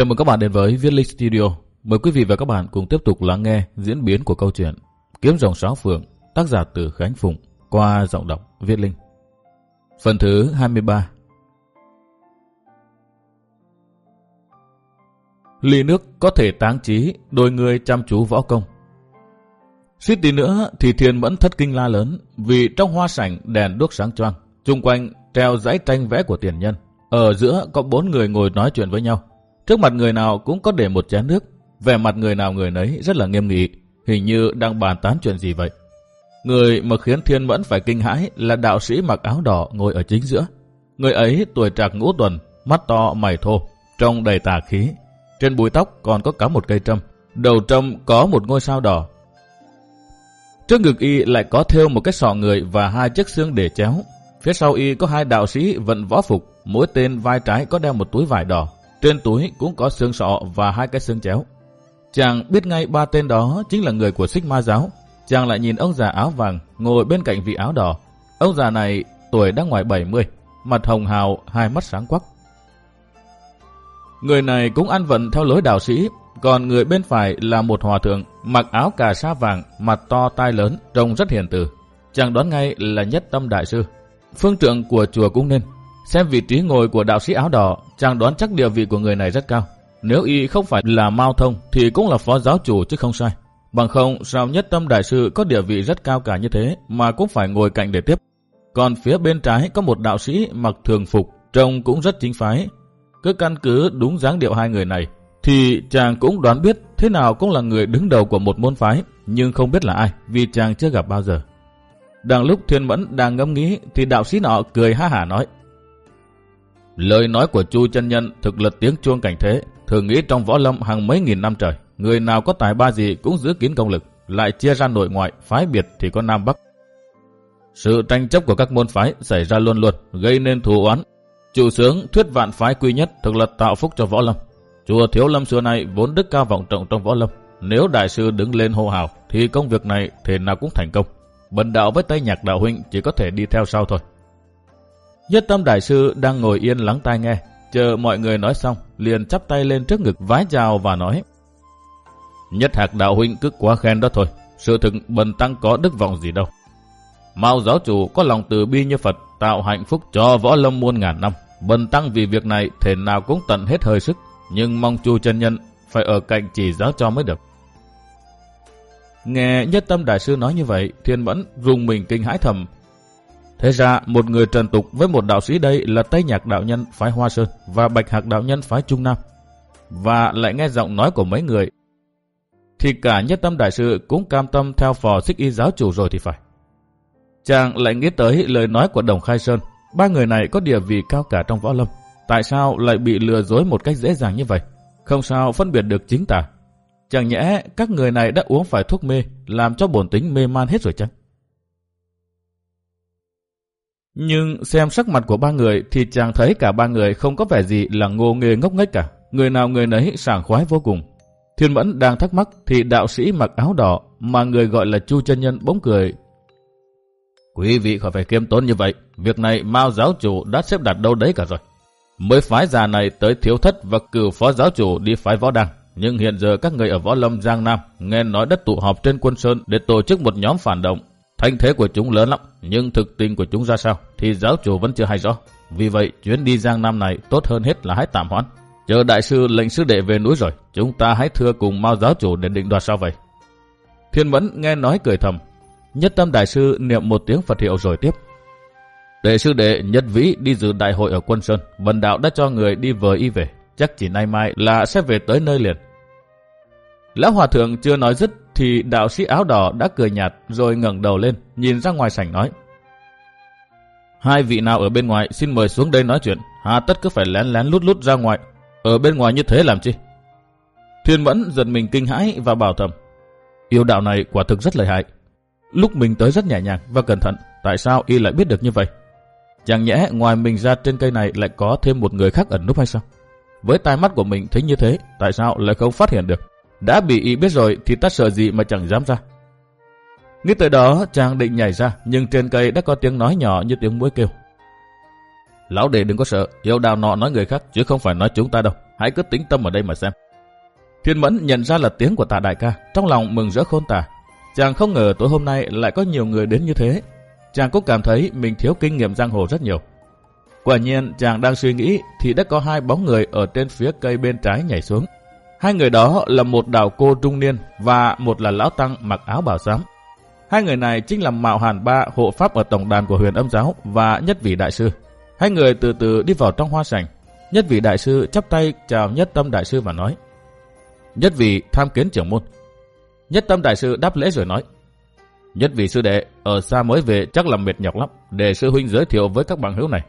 Chào mừng các bạn đến với Viết Linh Studio. Mời quý vị và các bạn cùng tiếp tục lắng nghe diễn biến của câu chuyện Kiếm dòng sáu phượng, tác giả từ Khánh Phụng qua giọng đọc Viết Linh. Phần thứ 23 Ly nước có thể táng trí, đôi người chăm chú võ công. Suýt tí nữa thì thiên mẫn thất kinh la lớn vì trong hoa sảnh đèn đuốc sáng choang, chung quanh treo dãy tranh vẽ của tiền nhân. Ở giữa có bốn người ngồi nói chuyện với nhau. Trước mặt người nào cũng có để một chén nước. Vẻ mặt người nào người nấy rất là nghiêm nghị, hình như đang bàn tán chuyện gì vậy. Người mà khiến Thiên Mẫn phải kinh hãi là đạo sĩ mặc áo đỏ ngồi ở chính giữa. Người ấy tuổi trạc ngũ tuần, mắt to mày thô, trông đầy tà khí. Trên búi tóc còn có cả một cây trâm, đầu trâm có một ngôi sao đỏ. Trước ngực y lại có thêu một cái sọ người và hai chiếc xương để chéo. Phía sau y có hai đạo sĩ vận võ phục, mỗi tên vai trái có đeo một túi vải đỏ. Trên túi cũng có xương sọ và hai cái xương chéo. Chàng biết ngay ba tên đó chính là người của Xích Ma Giáo. Chàng lại nhìn ông già áo vàng ngồi bên cạnh vị áo đỏ. Ông già này tuổi đã ngoài 70, mặt hồng hào, hai mắt sáng quắc. Người này cũng ăn vận theo lối đạo sĩ, còn người bên phải là một hòa thượng mặc áo cà sa vàng, mặt to tai lớn, trông rất hiền từ. Chàng đoán ngay là nhất tâm đại sư. Phương trượng của chùa cũng nên. Xem vị trí ngồi của đạo sĩ áo đỏ, chàng đoán chắc địa vị của người này rất cao. Nếu y không phải là Mao Thông thì cũng là phó giáo chủ chứ không sai. Bằng không sao nhất tâm đại sư có địa vị rất cao cả như thế mà cũng phải ngồi cạnh để tiếp. Còn phía bên trái có một đạo sĩ mặc thường phục, trông cũng rất chính phái. Cứ căn cứ đúng dáng điệu hai người này, thì chàng cũng đoán biết thế nào cũng là người đứng đầu của một môn phái, nhưng không biết là ai vì chàng chưa gặp bao giờ. Đang lúc Thiên Mẫn đang ngẫm nghĩ thì đạo sĩ nọ cười ha hả nói. Lời nói của Chu chân nhân thực là tiếng chuông cảnh thế, thường nghĩ trong võ lâm hàng mấy nghìn năm trời, người nào có tài ba gì cũng giữ kín công lực, lại chia ra nội ngoại, phái biệt thì có Nam Bắc. Sự tranh chấp của các môn phái xảy ra luôn luôn, gây nên thù oán. Chủ sướng thuyết vạn phái quy nhất thực là tạo phúc cho võ lâm. Chùa Thiếu Lâm xưa nay vốn đức cao vọng trọng trong võ lâm. Nếu đại sư đứng lên hô hào thì công việc này thể nào cũng thành công. Bần đạo với Tây Nhạc Đạo Huynh chỉ có thể đi theo sau thôi. Nhất tâm đại sư đang ngồi yên lắng tai nghe, chờ mọi người nói xong, liền chắp tay lên trước ngực vái chào và nói. Nhất hạc đạo huynh cứ quá khen đó thôi, sự thực bần tăng có đức vọng gì đâu. Mao giáo chủ có lòng từ bi như Phật, tạo hạnh phúc cho võ lâm muôn ngàn năm. Bần tăng vì việc này thể nào cũng tận hết hơi sức, nhưng mong chu chân nhân phải ở cạnh chỉ giáo cho mới được. Nghe nhất tâm đại sư nói như vậy, thiên mẫn rùng mình kinh hãi thầm, Thế ra một người trần tục với một đạo sĩ đây là Tây Nhạc đạo nhân phái Hoa Sơn và Bạch Hạc đạo nhân phái Trung Nam. Và lại nghe giọng nói của mấy người. Thì cả nhất tâm đại sư cũng cam tâm theo phò xích y giáo chủ rồi thì phải. Chàng lại nghĩ tới lời nói của Đồng Khai Sơn. Ba người này có địa vị cao cả trong võ lâm. Tại sao lại bị lừa dối một cách dễ dàng như vậy? Không sao phân biệt được chính tả Chẳng nhẽ các người này đã uống phải thuốc mê, làm cho bổn tính mê man hết rồi chăng? Nhưng xem sắc mặt của ba người thì chàng thấy cả ba người không có vẻ gì là ngô nghề ngốc nghếch cả. Người nào người nấy sảng khoái vô cùng. Thiên Mẫn đang thắc mắc thì đạo sĩ mặc áo đỏ mà người gọi là Chu chân Nhân bỗng cười. Quý vị khỏi phải kiêm tốn như vậy. Việc này Mao giáo chủ đã xếp đặt đâu đấy cả rồi. Mới phái già này tới thiếu thất và cử phó giáo chủ đi phái võ đăng. Nhưng hiện giờ các người ở võ lâm Giang Nam nghe nói đất tụ họp trên quân sơn để tổ chức một nhóm phản động Thanh thế của chúng lớn lắm, nhưng thực tình của chúng ra sao thì giáo chủ vẫn chưa hay rõ. Vì vậy, chuyến đi Giang Nam này tốt hơn hết là hãy tạm hoãn. Chờ đại sư lệnh sư đệ về núi rồi, chúng ta hãy thưa cùng Mao giáo chủ để định đoạt sao vậy. Thiên Mẫn nghe nói cười thầm. Nhất tâm đại sư niệm một tiếng Phật hiệu rồi tiếp. Đệ sư đệ nhất vĩ đi dự đại hội ở quân Sơn, bần đạo đã cho người đi vời y về, chắc chỉ nay mai là sẽ về tới nơi liền. Lão Hòa Thượng chưa nói dứt thì đạo sĩ áo đỏ đã cười nhạt rồi ngẩng đầu lên, nhìn ra ngoài sảnh nói. Hai vị nào ở bên ngoài xin mời xuống đây nói chuyện, hà tất cứ phải lén lén lút lút ra ngoài, ở bên ngoài như thế làm chi? Thiên Mẫn giật mình kinh hãi và bảo thầm. Yêu đạo này quả thực rất lợi hại. Lúc mình tới rất nhẹ nhàng và cẩn thận, tại sao y lại biết được như vậy? Chẳng nhẽ ngoài mình ra trên cây này lại có thêm một người khác ẩn núp hay sao? Với tai mắt của mình thấy như thế, tại sao lại không phát hiện được? Đã bị y biết rồi thì ta sợ gì mà chẳng dám ra. Nghĩ tới đó chàng định nhảy ra nhưng trên cây đã có tiếng nói nhỏ như tiếng muối kêu. Lão đệ đừng có sợ, yêu đào nọ nói người khác chứ không phải nói chúng ta đâu. hãy cứ tĩnh tâm ở đây mà xem. Thiên Mẫn nhận ra là tiếng của tạ đại ca, trong lòng mừng rỡ khôn tả. Chàng không ngờ tối hôm nay lại có nhiều người đến như thế. Chàng cũng cảm thấy mình thiếu kinh nghiệm giang hồ rất nhiều. Quả nhiên chàng đang suy nghĩ thì đã có hai bóng người ở trên phía cây bên trái nhảy xuống. Hai người đó là một đạo cô trung niên và một là lão tăng mặc áo bào xám. Hai người này chính là Mạo Hàn Ba hộ pháp ở tổng đàn của huyền âm giáo và nhất vị đại sư. Hai người từ từ đi vào trong hoa sảnh. Nhất vị đại sư chắp tay chào nhất tâm đại sư và nói Nhất vị tham kiến trưởng môn. Nhất tâm đại sư đáp lễ rồi nói Nhất vị sư đệ ở xa mới về chắc là mệt nhọc lắm để sư huynh giới thiệu với các bạn hữu này.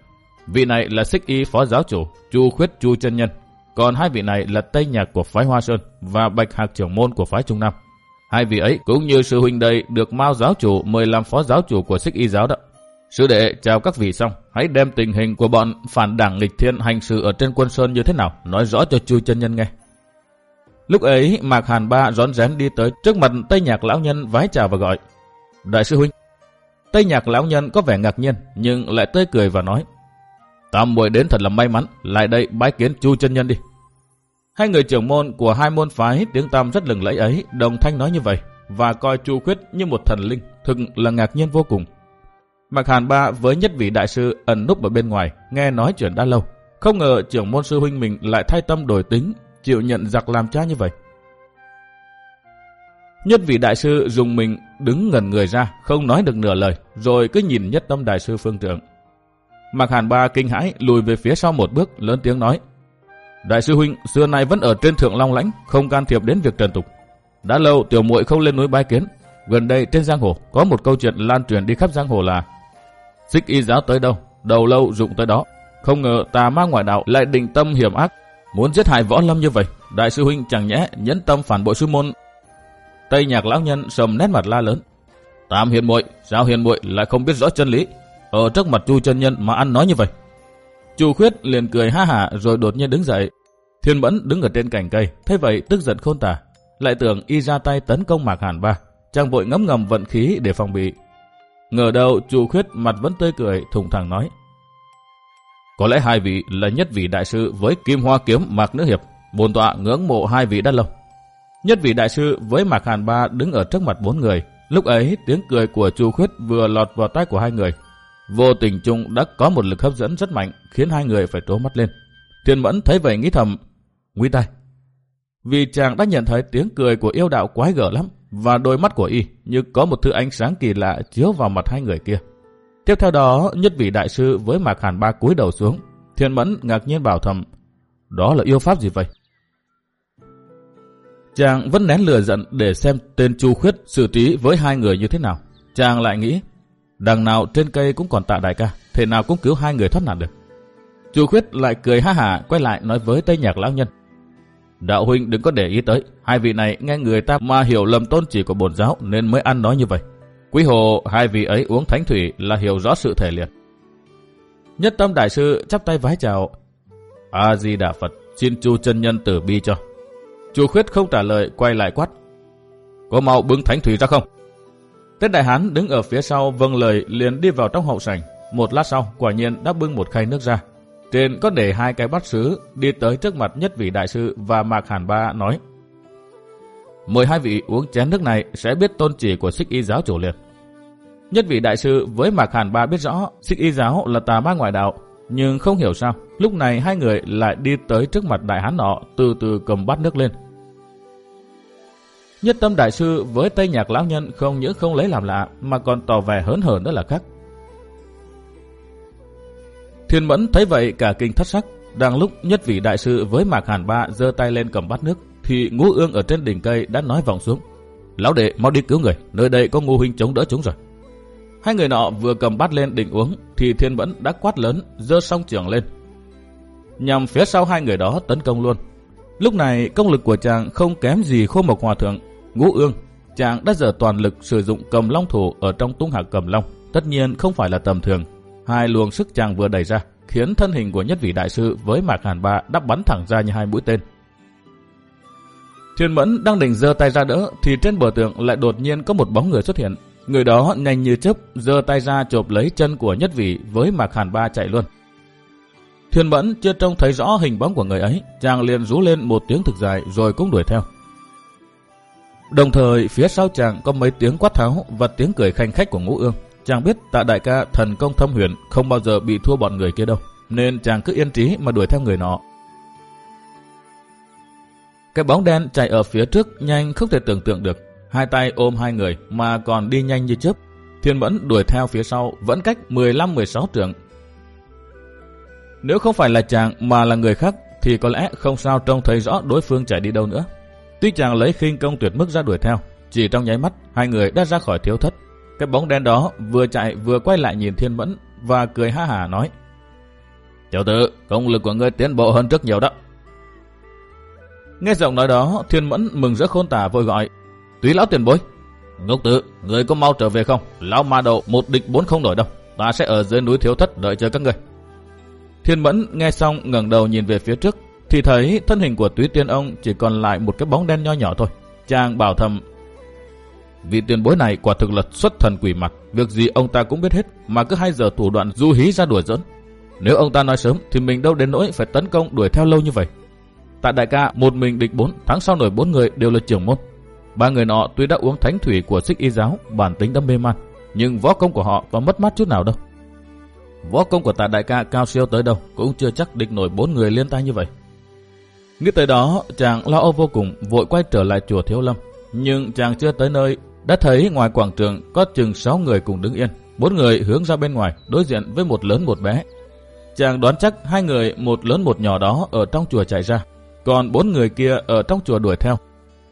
Vị này là xích y phó giáo chủ, chu khuyết chu chân nhân. Còn hai vị này là Tây Nhạc của phái Hoa Sơn và Bạch Hạc trưởng môn của phái Trung Nam. Hai vị ấy cũng như sư huynh đây được Mao giáo chủ mời làm phó giáo chủ của xích y giáo đó. Sư đệ chào các vị xong, hãy đem tình hình của bọn phản đảng nghịch thiên hành sự ở trên quân Sơn như thế nào, nói rõ cho chu chân nhân nghe. Lúc ấy Mạc Hàn Ba rón rén đi tới trước mặt Tây Nhạc lão nhân vái chào và gọi. Đại sư huynh. Tây Nhạc lão nhân có vẻ ngạc nhiên nhưng lại tươi cười và nói. Tam muội đến thật là may mắn, lại đây bái kiến chu chân nhân đi. Hai người trưởng môn của hai môn phái tiếng tam rất lừng lẫy ấy đồng thanh nói như vậy và coi chu khuyết như một thần linh, thực là ngạc nhiên vô cùng. Mạc Hàn Ba với nhất vị đại sư ẩn núp ở bên ngoài, nghe nói chuyện đã lâu. Không ngờ trưởng môn sư huynh mình lại thay tâm đổi tính, chịu nhận giặc làm cha như vậy. Nhất vị đại sư dùng mình đứng ngẩn người ra, không nói được nửa lời, rồi cứ nhìn nhất tâm đại sư phương trưởng. Mạc Hàn Ba kinh hãi lùi về phía sau một bước, lớn tiếng nói. Đại sư huynh xưa nay vẫn ở trên thượng long lãnh, không can thiệp đến việc trần tục. Đã lâu tiểu muội không lên núi bái kiến. Gần đây trên giang hồ có một câu chuyện lan truyền đi khắp giang hồ là Xích y giáo tới đâu, đầu lâu dụng tới đó. Không ngờ tà ma ngoại đạo lại định tâm hiểm ác, muốn giết hại võ lâm như vậy. Đại sư huynh chẳng nhẽ nhẫn tâm phản bội sư môn. Tây nhạc lão nhân sầm nét mặt la lớn. Tam hiền muội, sao hiền muội lại không biết rõ chân lý? Ở trước mặt chu chân nhân mà ăn nói như vậy. Chu khuyết liền cười ha hả rồi đột nhiên đứng dậy. Thiên mẫn đứng ở trên cành cây, thấy vậy tức giận khôn tả. Lại tưởng y ra tay tấn công Mạc Hàn Ba, chàng vội ngấm ngầm vận khí để phòng bị. Ngờ đâu chu khuyết mặt vẫn tươi cười, thùng thẳng nói. Có lẽ hai vị là nhất vị đại sư với kim hoa kiếm Mạc Nữ Hiệp, bồn tọa ngưỡng mộ hai vị đã lâu. Nhất vị đại sư với Mạc Hàn Ba đứng ở trước mặt bốn người. Lúc ấy tiếng cười của chu khuyết vừa lọt vào tay của hai người, Vô tình chung đã có một lực hấp dẫn rất mạnh khiến hai người phải trố mắt lên. Thiên Mẫn thấy vậy nghĩ thầm, nguy tai. Vì chàng đã nhận thấy tiếng cười của yêu đạo quái gở lắm và đôi mắt của y như có một thứ ánh sáng kỳ lạ chiếu vào mặt hai người kia. Tiếp theo đó, nhất vị đại sư với mạc hàn ba cúi đầu xuống. Thiên Mẫn ngạc nhiên bảo thầm, đó là yêu pháp gì vậy? Chàng vẫn nén lừa giận để xem tên Chu Khuyết xử trí với hai người như thế nào. Chàng lại nghĩ, Đằng nào trên cây cũng còn tạ đại ca, thế nào cũng cứu hai người thoát nạn được. Chu Khuyết lại cười ha hả quay lại nói với Tây Nhạc lão nhân. Đạo huynh đừng có để ý tới, hai vị này nghe người ta mà hiểu lầm tôn chỉ của bổn giáo nên mới ăn nói như vậy. Quý hồ hai vị ấy uống thánh thủy là hiểu rõ sự thể liền. Nhất tâm đại sư chắp tay vái chào. A Di Đà Phật, xin Chu chân nhân tử bi cho. Chu Khuyết không trả lời, quay lại quát. Có mau bưng thánh thủy ra không? Tên đại hán đứng ở phía sau vâng lời liền đi vào trong hậu sảnh. Một lát sau, quả nhiên đã bưng một khay nước ra. Trên có để hai cái bát sứ đi tới trước mặt nhất vị đại sư và Mạc Hàn Ba nói Mời hai vị uống chén nước này sẽ biết tôn chỉ của xích y giáo chủ liền. Nhất vị đại sư với Mạc Hàn Ba biết rõ xích y giáo là tà ma ngoại đạo, nhưng không hiểu sao, lúc này hai người lại đi tới trước mặt đại hán nọ từ từ cầm bát nước lên. Nhất tâm đại sư với Tây Nhạc lão nhân không những không lấy làm lạ mà còn tỏ vẻ hớn hở nữa là khác. Thiên Mẫn thấy vậy cả kinh thất sắc, đang lúc nhất vị đại sư với Mạc Hàn Ba giơ tay lên cầm bát nước thì Ngũ Ương ở trên đỉnh cây đã nói vọng xuống. Lão đệ mau đi cứu người, nơi đây có Ngô huynh chống đỡ chúng rồi. Hai người nọ vừa cầm bát lên định uống thì Thiên Mẫn đã quát lớn, giơ song trường lên. Nhằm phía sau hai người đó tấn công luôn. Lúc này công lực của chàng không kém gì khô mộc hòa thượng Ngũ ương, chàng đã dở toàn lực sử dụng cầm long thủ ở trong tung hạ cầm long. Tất nhiên không phải là tầm thường. Hai luồng sức chàng vừa đẩy ra, khiến thân hình của nhất vị đại sư với mạc hàn ba đắp bắn thẳng ra như hai mũi tên. Thiên Mẫn đang định giơ tay ra đỡ, thì trên bờ tường lại đột nhiên có một bóng người xuất hiện. Người đó nhanh như chớp, giơ tay ra chộp lấy chân của nhất vị với mạc hàn ba chạy luôn. Thiên Mẫn chưa trông thấy rõ hình bóng của người ấy, chàng liền rú lên một tiếng thực dài rồi cũng đuổi theo. Đồng thời phía sau chàng có mấy tiếng quát tháo và tiếng cười khanh khách của ngũ ương. Chàng biết tạ đại ca thần công thâm huyền không bao giờ bị thua bọn người kia đâu, nên chàng cứ yên trí mà đuổi theo người nọ. Cái bóng đen chạy ở phía trước nhanh không thể tưởng tượng được. Hai tay ôm hai người mà còn đi nhanh như chớp. Thiên Mẫn đuổi theo phía sau vẫn cách 15-16 trượng. Nếu không phải là chàng mà là người khác thì có lẽ không sao trông thấy rõ đối phương chạy đi đâu nữa. Tuy chàng lấy khinh công tuyệt mức ra đuổi theo, chỉ trong nháy mắt hai người đã ra khỏi thiếu thất. Cái bóng đen đó vừa chạy vừa quay lại nhìn Thiên Mẫn và cười ha hà nói Tiểu tử, công lực của ngươi tiến bộ hơn rất nhiều đó. Nghe giọng nói đó, Thiên Mẫn mừng rỡ khôn tả vội gọi Túy lão tiền bối Ngốc tử, người có mau trở về không? Lão ma đầu một địch bốn không nổi đâu. Ta sẽ ở dưới núi thiếu thất đợi chờ các người. Thiên Mẫn nghe xong ngẩng đầu nhìn về phía trước, thì thấy thân hình của túy tiên ông chỉ còn lại một cái bóng đen nho nhỏ thôi. Chàng bảo thầm, vị tiền bối này quả thực là xuất thần quỷ mặt, việc gì ông ta cũng biết hết, mà cứ hai giờ thủ đoạn du hí ra đuổi dẫn. Nếu ông ta nói sớm thì mình đâu đến nỗi phải tấn công đuổi theo lâu như vậy. Tại đại ca, một mình địch bốn, tháng sau nổi bốn người đều là trưởng môn. Ba người nọ tuy đã uống thánh thủy của xích y giáo, bản tính đã mê man, nhưng võ công của họ có mất mát chút nào đâu. Võ công của tạ đại ca cao siêu tới đâu cũng chưa chắc địch nổi bốn người liên tay như vậy. Nghĩ tới đó, chàng lo âu vô cùng, vội quay trở lại chùa Thiếu Lâm. Nhưng chàng chưa tới nơi, đã thấy ngoài quảng trường có chừng 6 người cùng đứng yên. Bốn người hướng ra bên ngoài, đối diện với một lớn một bé. Chàng đoán chắc hai người một lớn một nhỏ đó ở trong chùa chạy ra, còn bốn người kia ở trong chùa đuổi theo.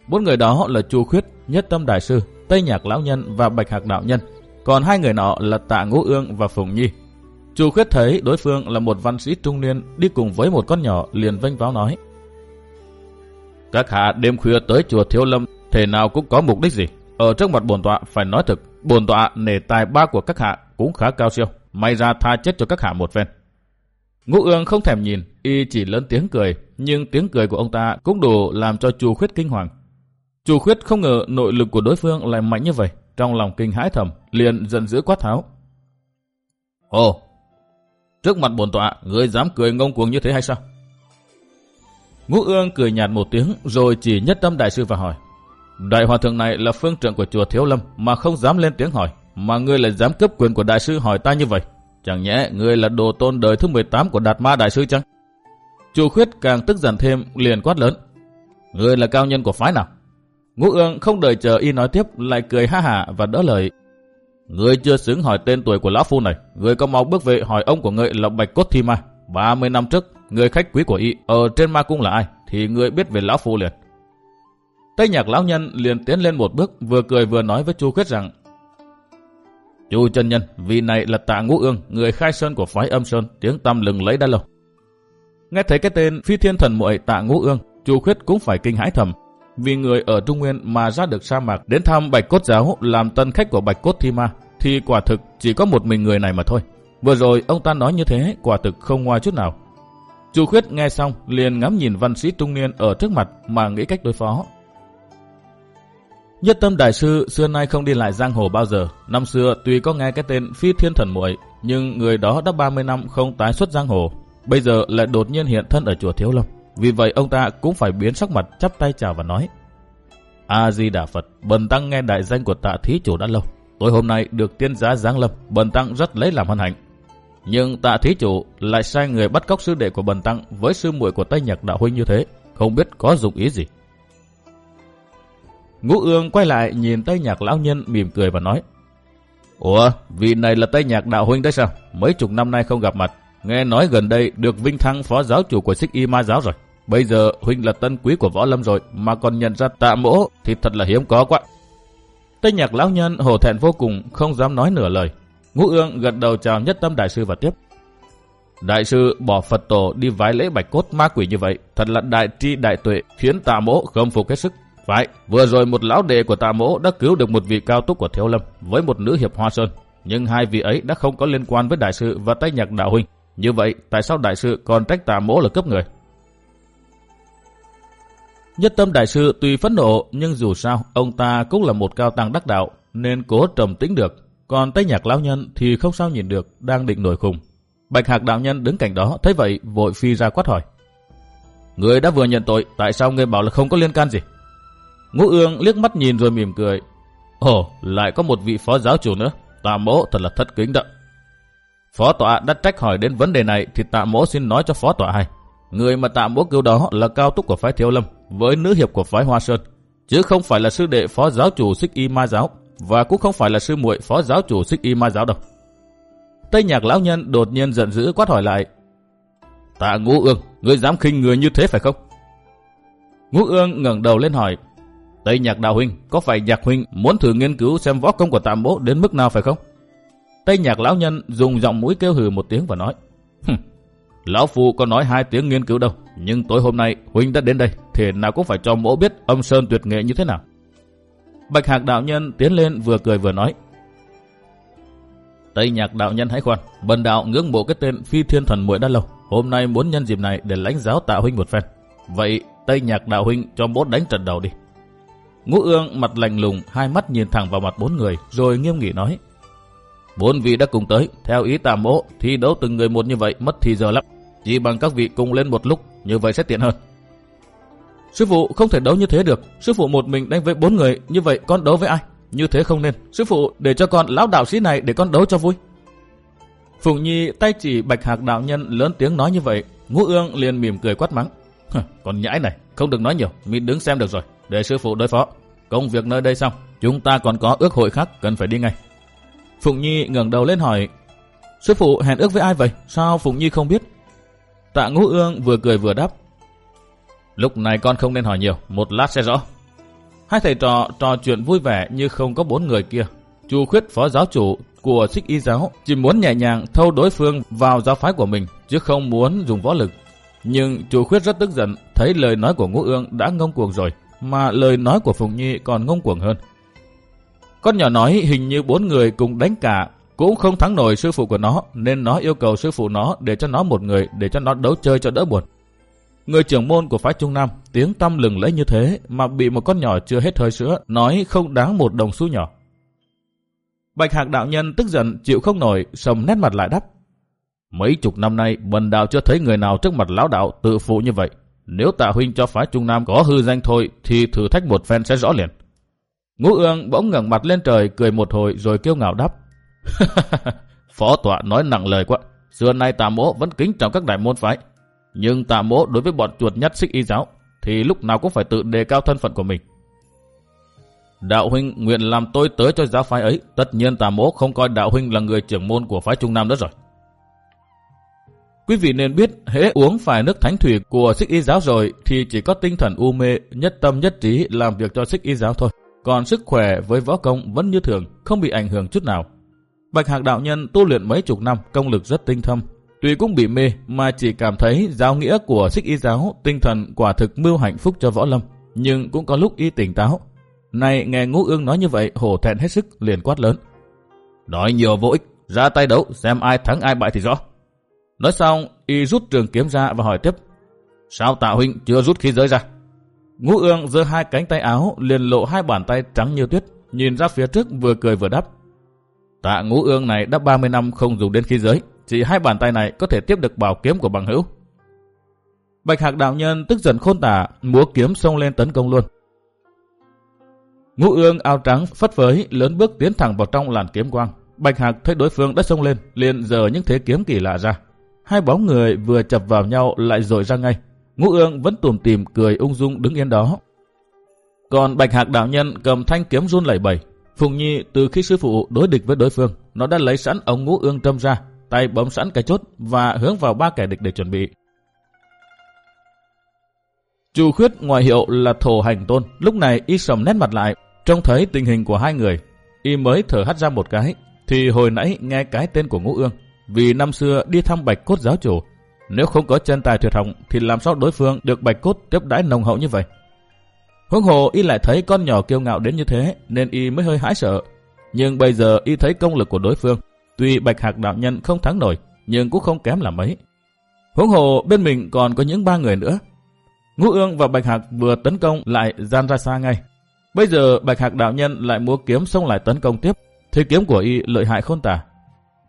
Bốn người đó là Chu Khuyết, Nhất Tâm Đại Sư, Tây Nhạc Lão Nhân và Bạch Hạc Đạo Nhân. Còn hai người nọ là Tạ Ngũ Ương và Phùng Nhi. Chu Khuyết thấy đối phương là một văn sĩ trung niên đi cùng với một con nhỏ liền vênh váo nói. Các hạ đêm khuya tới chùa Thiếu Lâm, thể nào cũng có mục đích gì. Ở trước mặt bồn tọa phải nói thực, bồn tọa nể tài ba của các hạ cũng khá cao siêu. May ra tha chết cho các hạ một phen. Ngũ ương không thèm nhìn, y chỉ lớn tiếng cười, nhưng tiếng cười của ông ta cũng đủ làm cho chu khuyết kinh hoàng. Chu khuyết không ngờ nội lực của đối phương lại mạnh như vậy, trong lòng kinh hãi thầm, liền giận dữ quát tháo. Ồ, trước mặt bồn tọa, người dám cười ngông cuồng như thế hay sao? Ngũ ương cười nhạt một tiếng rồi chỉ nhất tâm đại sư và hỏi. Đại hòa thượng này là phương trưởng của chùa Thiếu Lâm mà không dám lên tiếng hỏi, mà ngươi lại dám cấp quyền của đại sư hỏi ta như vậy. Chẳng nhẽ ngươi là đồ tôn đời thứ 18 của Đạt Ma đại sư chăng? Chu khuyết càng tức giận thêm liền quát lớn. Ngươi là cao nhân của phái nào? Ngũ ương không đợi chờ y nói tiếp lại cười ha hả và đỡ lời. Ngươi chưa xứng hỏi tên tuổi của lão phu này. Ngươi có mau bước về hỏi ông của ngươi là Bạch Cốt Thi Ma. 30 năm trước, người khách quý của y ở trên ma cung là ai? Thì người biết về lão phu liền. Tây nhạc lão nhân liền tiến lên một bước vừa cười vừa nói với chu khuyết rằng Chu chân nhân, vị này là tạ ngũ ương, người khai sơn của phái âm sơn, tiếng tăm lừng lấy đã lâu. Nghe thấy cái tên phi thiên thần muội tạ ngũ ương, chu khuyết cũng phải kinh hãi thầm. Vì người ở Trung Nguyên mà ra được sa mạc đến thăm Bạch Cốt Giáo làm tân khách của Bạch Cốt Thi Ma, thì quả thực chỉ có một mình người này mà thôi. Vừa rồi ông ta nói như thế, quả thực không ngoài chút nào. Chu khuyết nghe xong liền ngắm nhìn văn sĩ trung niên ở trước mặt mà nghĩ cách đối phó. Nhất tâm đại sư xưa nay không đi lại giang hồ bao giờ. Năm xưa tuy có nghe cái tên phi thiên thần muội nhưng người đó đã 30 năm không tái xuất giang hồ. Bây giờ lại đột nhiên hiện thân ở chùa Thiếu Lâm. Vì vậy ông ta cũng phải biến sắc mặt chắp tay chào và nói. A-di-đà Phật, bần tăng nghe đại danh của tạ thí chủ đã lâu. Tối hôm nay được tiên giá giáng lâm, bần tăng rất lấy làm hân hạnh. Nhưng tạ thí chủ lại sai người bắt cóc sư đệ của bần tăng với sư muội của Tây Nhạc đạo huynh như thế, không biết có dụng ý gì. Ngũ ương quay lại nhìn Tây Nhạc lão nhân mỉm cười và nói. Ủa, vị này là Tây Nhạc đạo huynh đấy sao? Mấy chục năm nay không gặp mặt. Nghe nói gần đây được vinh thăng phó giáo chủ của xích y ma giáo rồi. Bây giờ huynh là tân quý của võ lâm rồi mà còn nhận ra tạ mỗ thì thật là hiếm có quá. Tây Nhạc lão nhân hổ thẹn vô cùng không dám nói nửa lời. Ngũ ương gật đầu chào nhất tâm đại sư và tiếp. Đại sư bỏ Phật tổ đi vái lễ bạch cốt ma quỷ như vậy, thật là đại tri đại tuệ, khiến tà mỗ khâm phục hết sức. Phải, vừa rồi một lão đệ của tà mỗ đã cứu được một vị cao túc của Thiếu Lâm với một nữ hiệp Hoa Sơn. Nhưng hai vị ấy đã không có liên quan với đại sư và tay nhạc đạo huynh. Như vậy, tại sao đại sư còn trách tà mỗ là cấp người? Nhất tâm đại sư tuy phẫn nộ, nhưng dù sao, ông ta cũng là một cao tăng đắc đạo, nên cố trầm tĩnh được. Còn tay nhạc lão nhân thì không sao nhìn được, đang định nổi khùng. Bạch Hạc đạo nhân đứng cạnh đó, thấy vậy vội phi ra quát hỏi. Người đã vừa nhận tội, tại sao người bảo là không có liên can gì? Ngũ ương liếc mắt nhìn rồi mỉm cười. Ồ, lại có một vị phó giáo chủ nữa. Tạ mỗ thật là thất kính đó. Phó tọa đã trách hỏi đến vấn đề này thì tạ mỗ xin nói cho phó tọa hay. Người mà tạ mỗ cứu đó là cao túc của phái Thiếu Lâm với nữ hiệp của phái Hoa Sơn. Chứ không phải là sư đệ phó giáo chủ xích y ma giáo và cũng không phải là sư muội phó giáo chủ xích y ma giáo đâu. Tây nhạc lão nhân đột nhiên giận dữ quát hỏi lại. Tạ ngũ ương, ngươi dám khinh người như thế phải không? Ngũ ương ngẩng đầu lên hỏi. Tây nhạc đạo huynh, có phải nhạc huynh muốn thử nghiên cứu xem võ công của tạm bố đến mức nào phải không? Tây nhạc lão nhân dùng giọng mũi kêu hừ một tiếng và nói. Lão Phu có nói hai tiếng nghiên cứu đâu, nhưng tối hôm nay huynh đã đến đây, thì nào cũng phải cho mỗ biết âm sơn tuyệt nghệ như thế nào. Bạch Hạc đạo nhân tiến lên vừa cười vừa nói. Tây nhạc đạo nhân hãy khoan, bần đạo ngưỡng mộ cái tên phi thiên thần muội đã lâu, hôm nay muốn nhân dịp này để lãnh giáo tạ huynh một phen. Vậy Tây nhạc đạo huynh cho bốn đánh trận đầu đi. Ngũ ương mặt lạnh lùng, hai mắt nhìn thẳng vào mặt bốn người, rồi nghiêm nghị nói. Bốn vị đã cùng tới, theo ý tạm mỗ, thi đấu từng người một như vậy mất thì giờ lắm. Chỉ bằng các vị cùng lên một lúc, như vậy sẽ tiện hơn. Sư phụ không thể đấu như thế được. Sư phụ một mình đánh với bốn người, như vậy con đấu với ai? Như thế không nên. Sư phụ để cho con lão đạo sĩ này để con đấu cho vui. Phùng Nhi tay chỉ bạch hạc đạo nhân lớn tiếng nói như vậy. Ngũ ương liền mỉm cười quát mắng. Còn nhãi này, không được nói nhiều, mình đứng xem được rồi, để sư phụ đối phó. Công việc nơi đây xong, chúng ta còn có ước hội khác cần phải đi ngay. Phùng Nhi ngẩng đầu lên hỏi, Sư phụ hẹn ước với ai vậy? Sao Phùng Nhi không biết? Tạ Ngũ Ương vừa cười vừa đáp. Lúc này con không nên hỏi nhiều, một lát sẽ rõ. Hai thầy trò trò chuyện vui vẻ như không có bốn người kia. Chu khuyết phó giáo chủ của xích y giáo chỉ muốn nhẹ nhàng thâu đối phương vào giáo phái của mình, chứ không muốn dùng võ lực. Nhưng chu khuyết rất tức giận, thấy lời nói của Ngũ Ương đã ngông cuồng rồi, mà lời nói của Phùng Nhi còn ngông cuồng hơn. Con nhỏ nói hình như bốn người cùng đánh cả, cũng không thắng nổi sư phụ của nó, nên nó yêu cầu sư phụ nó để cho nó một người, để cho nó đấu chơi cho đỡ buồn. Người trưởng môn của phái Trung Nam, tiếng tâm lừng lẫy như thế mà bị một con nhỏ chưa hết hơi sữa, nói không đáng một đồng xu nhỏ. Bạch Hạc đạo nhân tức giận chịu không nổi, sầm nét mặt lại đắp. Mấy chục năm nay, bần đạo chưa thấy người nào trước mặt lão đạo tự phụ như vậy. Nếu tạ huynh cho phái Trung Nam có hư danh thôi, thì thử thách một phen sẽ rõ liền. Ngũ ương bỗng ngẩng mặt lên trời cười một hồi rồi kêu ngạo đáp. Phó tọa nói nặng lời quá. Xưa nay tà mỗ vẫn kính trọng các đại môn phái. Nhưng tà mỗ đối với bọn chuột nhất xích y giáo thì lúc nào cũng phải tự đề cao thân phận của mình. Đạo huynh nguyện làm tôi tới cho giáo phái ấy. Tất nhiên tà mỗ không coi đạo huynh là người trưởng môn của phái Trung Nam nữa rồi. Quý vị nên biết, hễ uống phải nước thánh thủy của xích y giáo rồi thì chỉ có tinh thần u mê, nhất tâm nhất trí làm việc cho xích y giáo thôi. Còn sức khỏe với võ công vẫn như thường, không bị ảnh hưởng chút nào. Bạch Hạc đạo nhân tu luyện mấy chục năm, công lực rất tinh thâm. Tuy cũng bị mê mà chỉ cảm thấy giáo nghĩa của xích y giáo tinh thần quả thực mưu hạnh phúc cho võ lâm, nhưng cũng có lúc y tỉnh táo. Này nghe ngũ ương nói như vậy hổ thẹn hết sức liền quát lớn. Nói nhiều vô ích, ra tay đấu xem ai thắng ai bại thì rõ. Nói xong y rút trường kiếm ra và hỏi tiếp. Sao tạ huynh chưa rút khí giới ra? Ngũ ương giơ hai cánh tay áo liền lộ hai bàn tay trắng như tuyết, nhìn ra phía trước vừa cười vừa đáp. Tạ ngũ ương này đã 30 năm không dùng đến khí giới, chỉ hai bàn tay này có thể tiếp được bảo kiếm của bằng hữu. Bạch Hạc đạo nhân tức giận khôn tả, múa kiếm xông lên tấn công luôn. Ngũ ương áo trắng phất phới lớn bước tiến thẳng vào trong làn kiếm quang. Bạch Hạc thấy đối phương đã xông lên, liền giờ những thế kiếm kỳ lạ ra. Hai bóng người vừa chập vào nhau lại dội ra ngay. Ngũ ương vẫn tủm tìm cười ung dung đứng yên đó. Còn Bạch Hạc đạo nhân cầm thanh kiếm run lẩy bẩy. Phùng Nhi từ khi sư phụ đối địch với đối phương, nó đã lấy sẵn ống ngũ ương trâm ra, tay bấm sẵn cái chốt và hướng vào ba kẻ địch để chuẩn bị. Chu khuyết ngoài hiệu là thổ hành tôn, lúc này y sầm nét mặt lại, trông thấy tình hình của hai người. Y mới thở hắt ra một cái, thì hồi nãy nghe cái tên của ngũ ương, vì năm xưa đi thăm bạch cốt giáo chủ, nếu không có chân tài tuyệt học thì làm sao đối phương được bạch cốt tiếp đãi nồng hậu như vậy? Huống hồ y lại thấy con nhỏ kiêu ngạo đến như thế nên y mới hơi hãi sợ. Nhưng bây giờ y thấy công lực của đối phương. Tuy bạch hạc đạo nhân không thắng nổi nhưng cũng không kém là mấy. Huống hồ bên mình còn có những ba người nữa. Ngũ ương và bạch hạc vừa tấn công lại gian ra xa ngay. Bây giờ bạch hạc đạo nhân lại múa kiếm xông lại tấn công tiếp. Thì kiếm của y lợi hại khôn tả.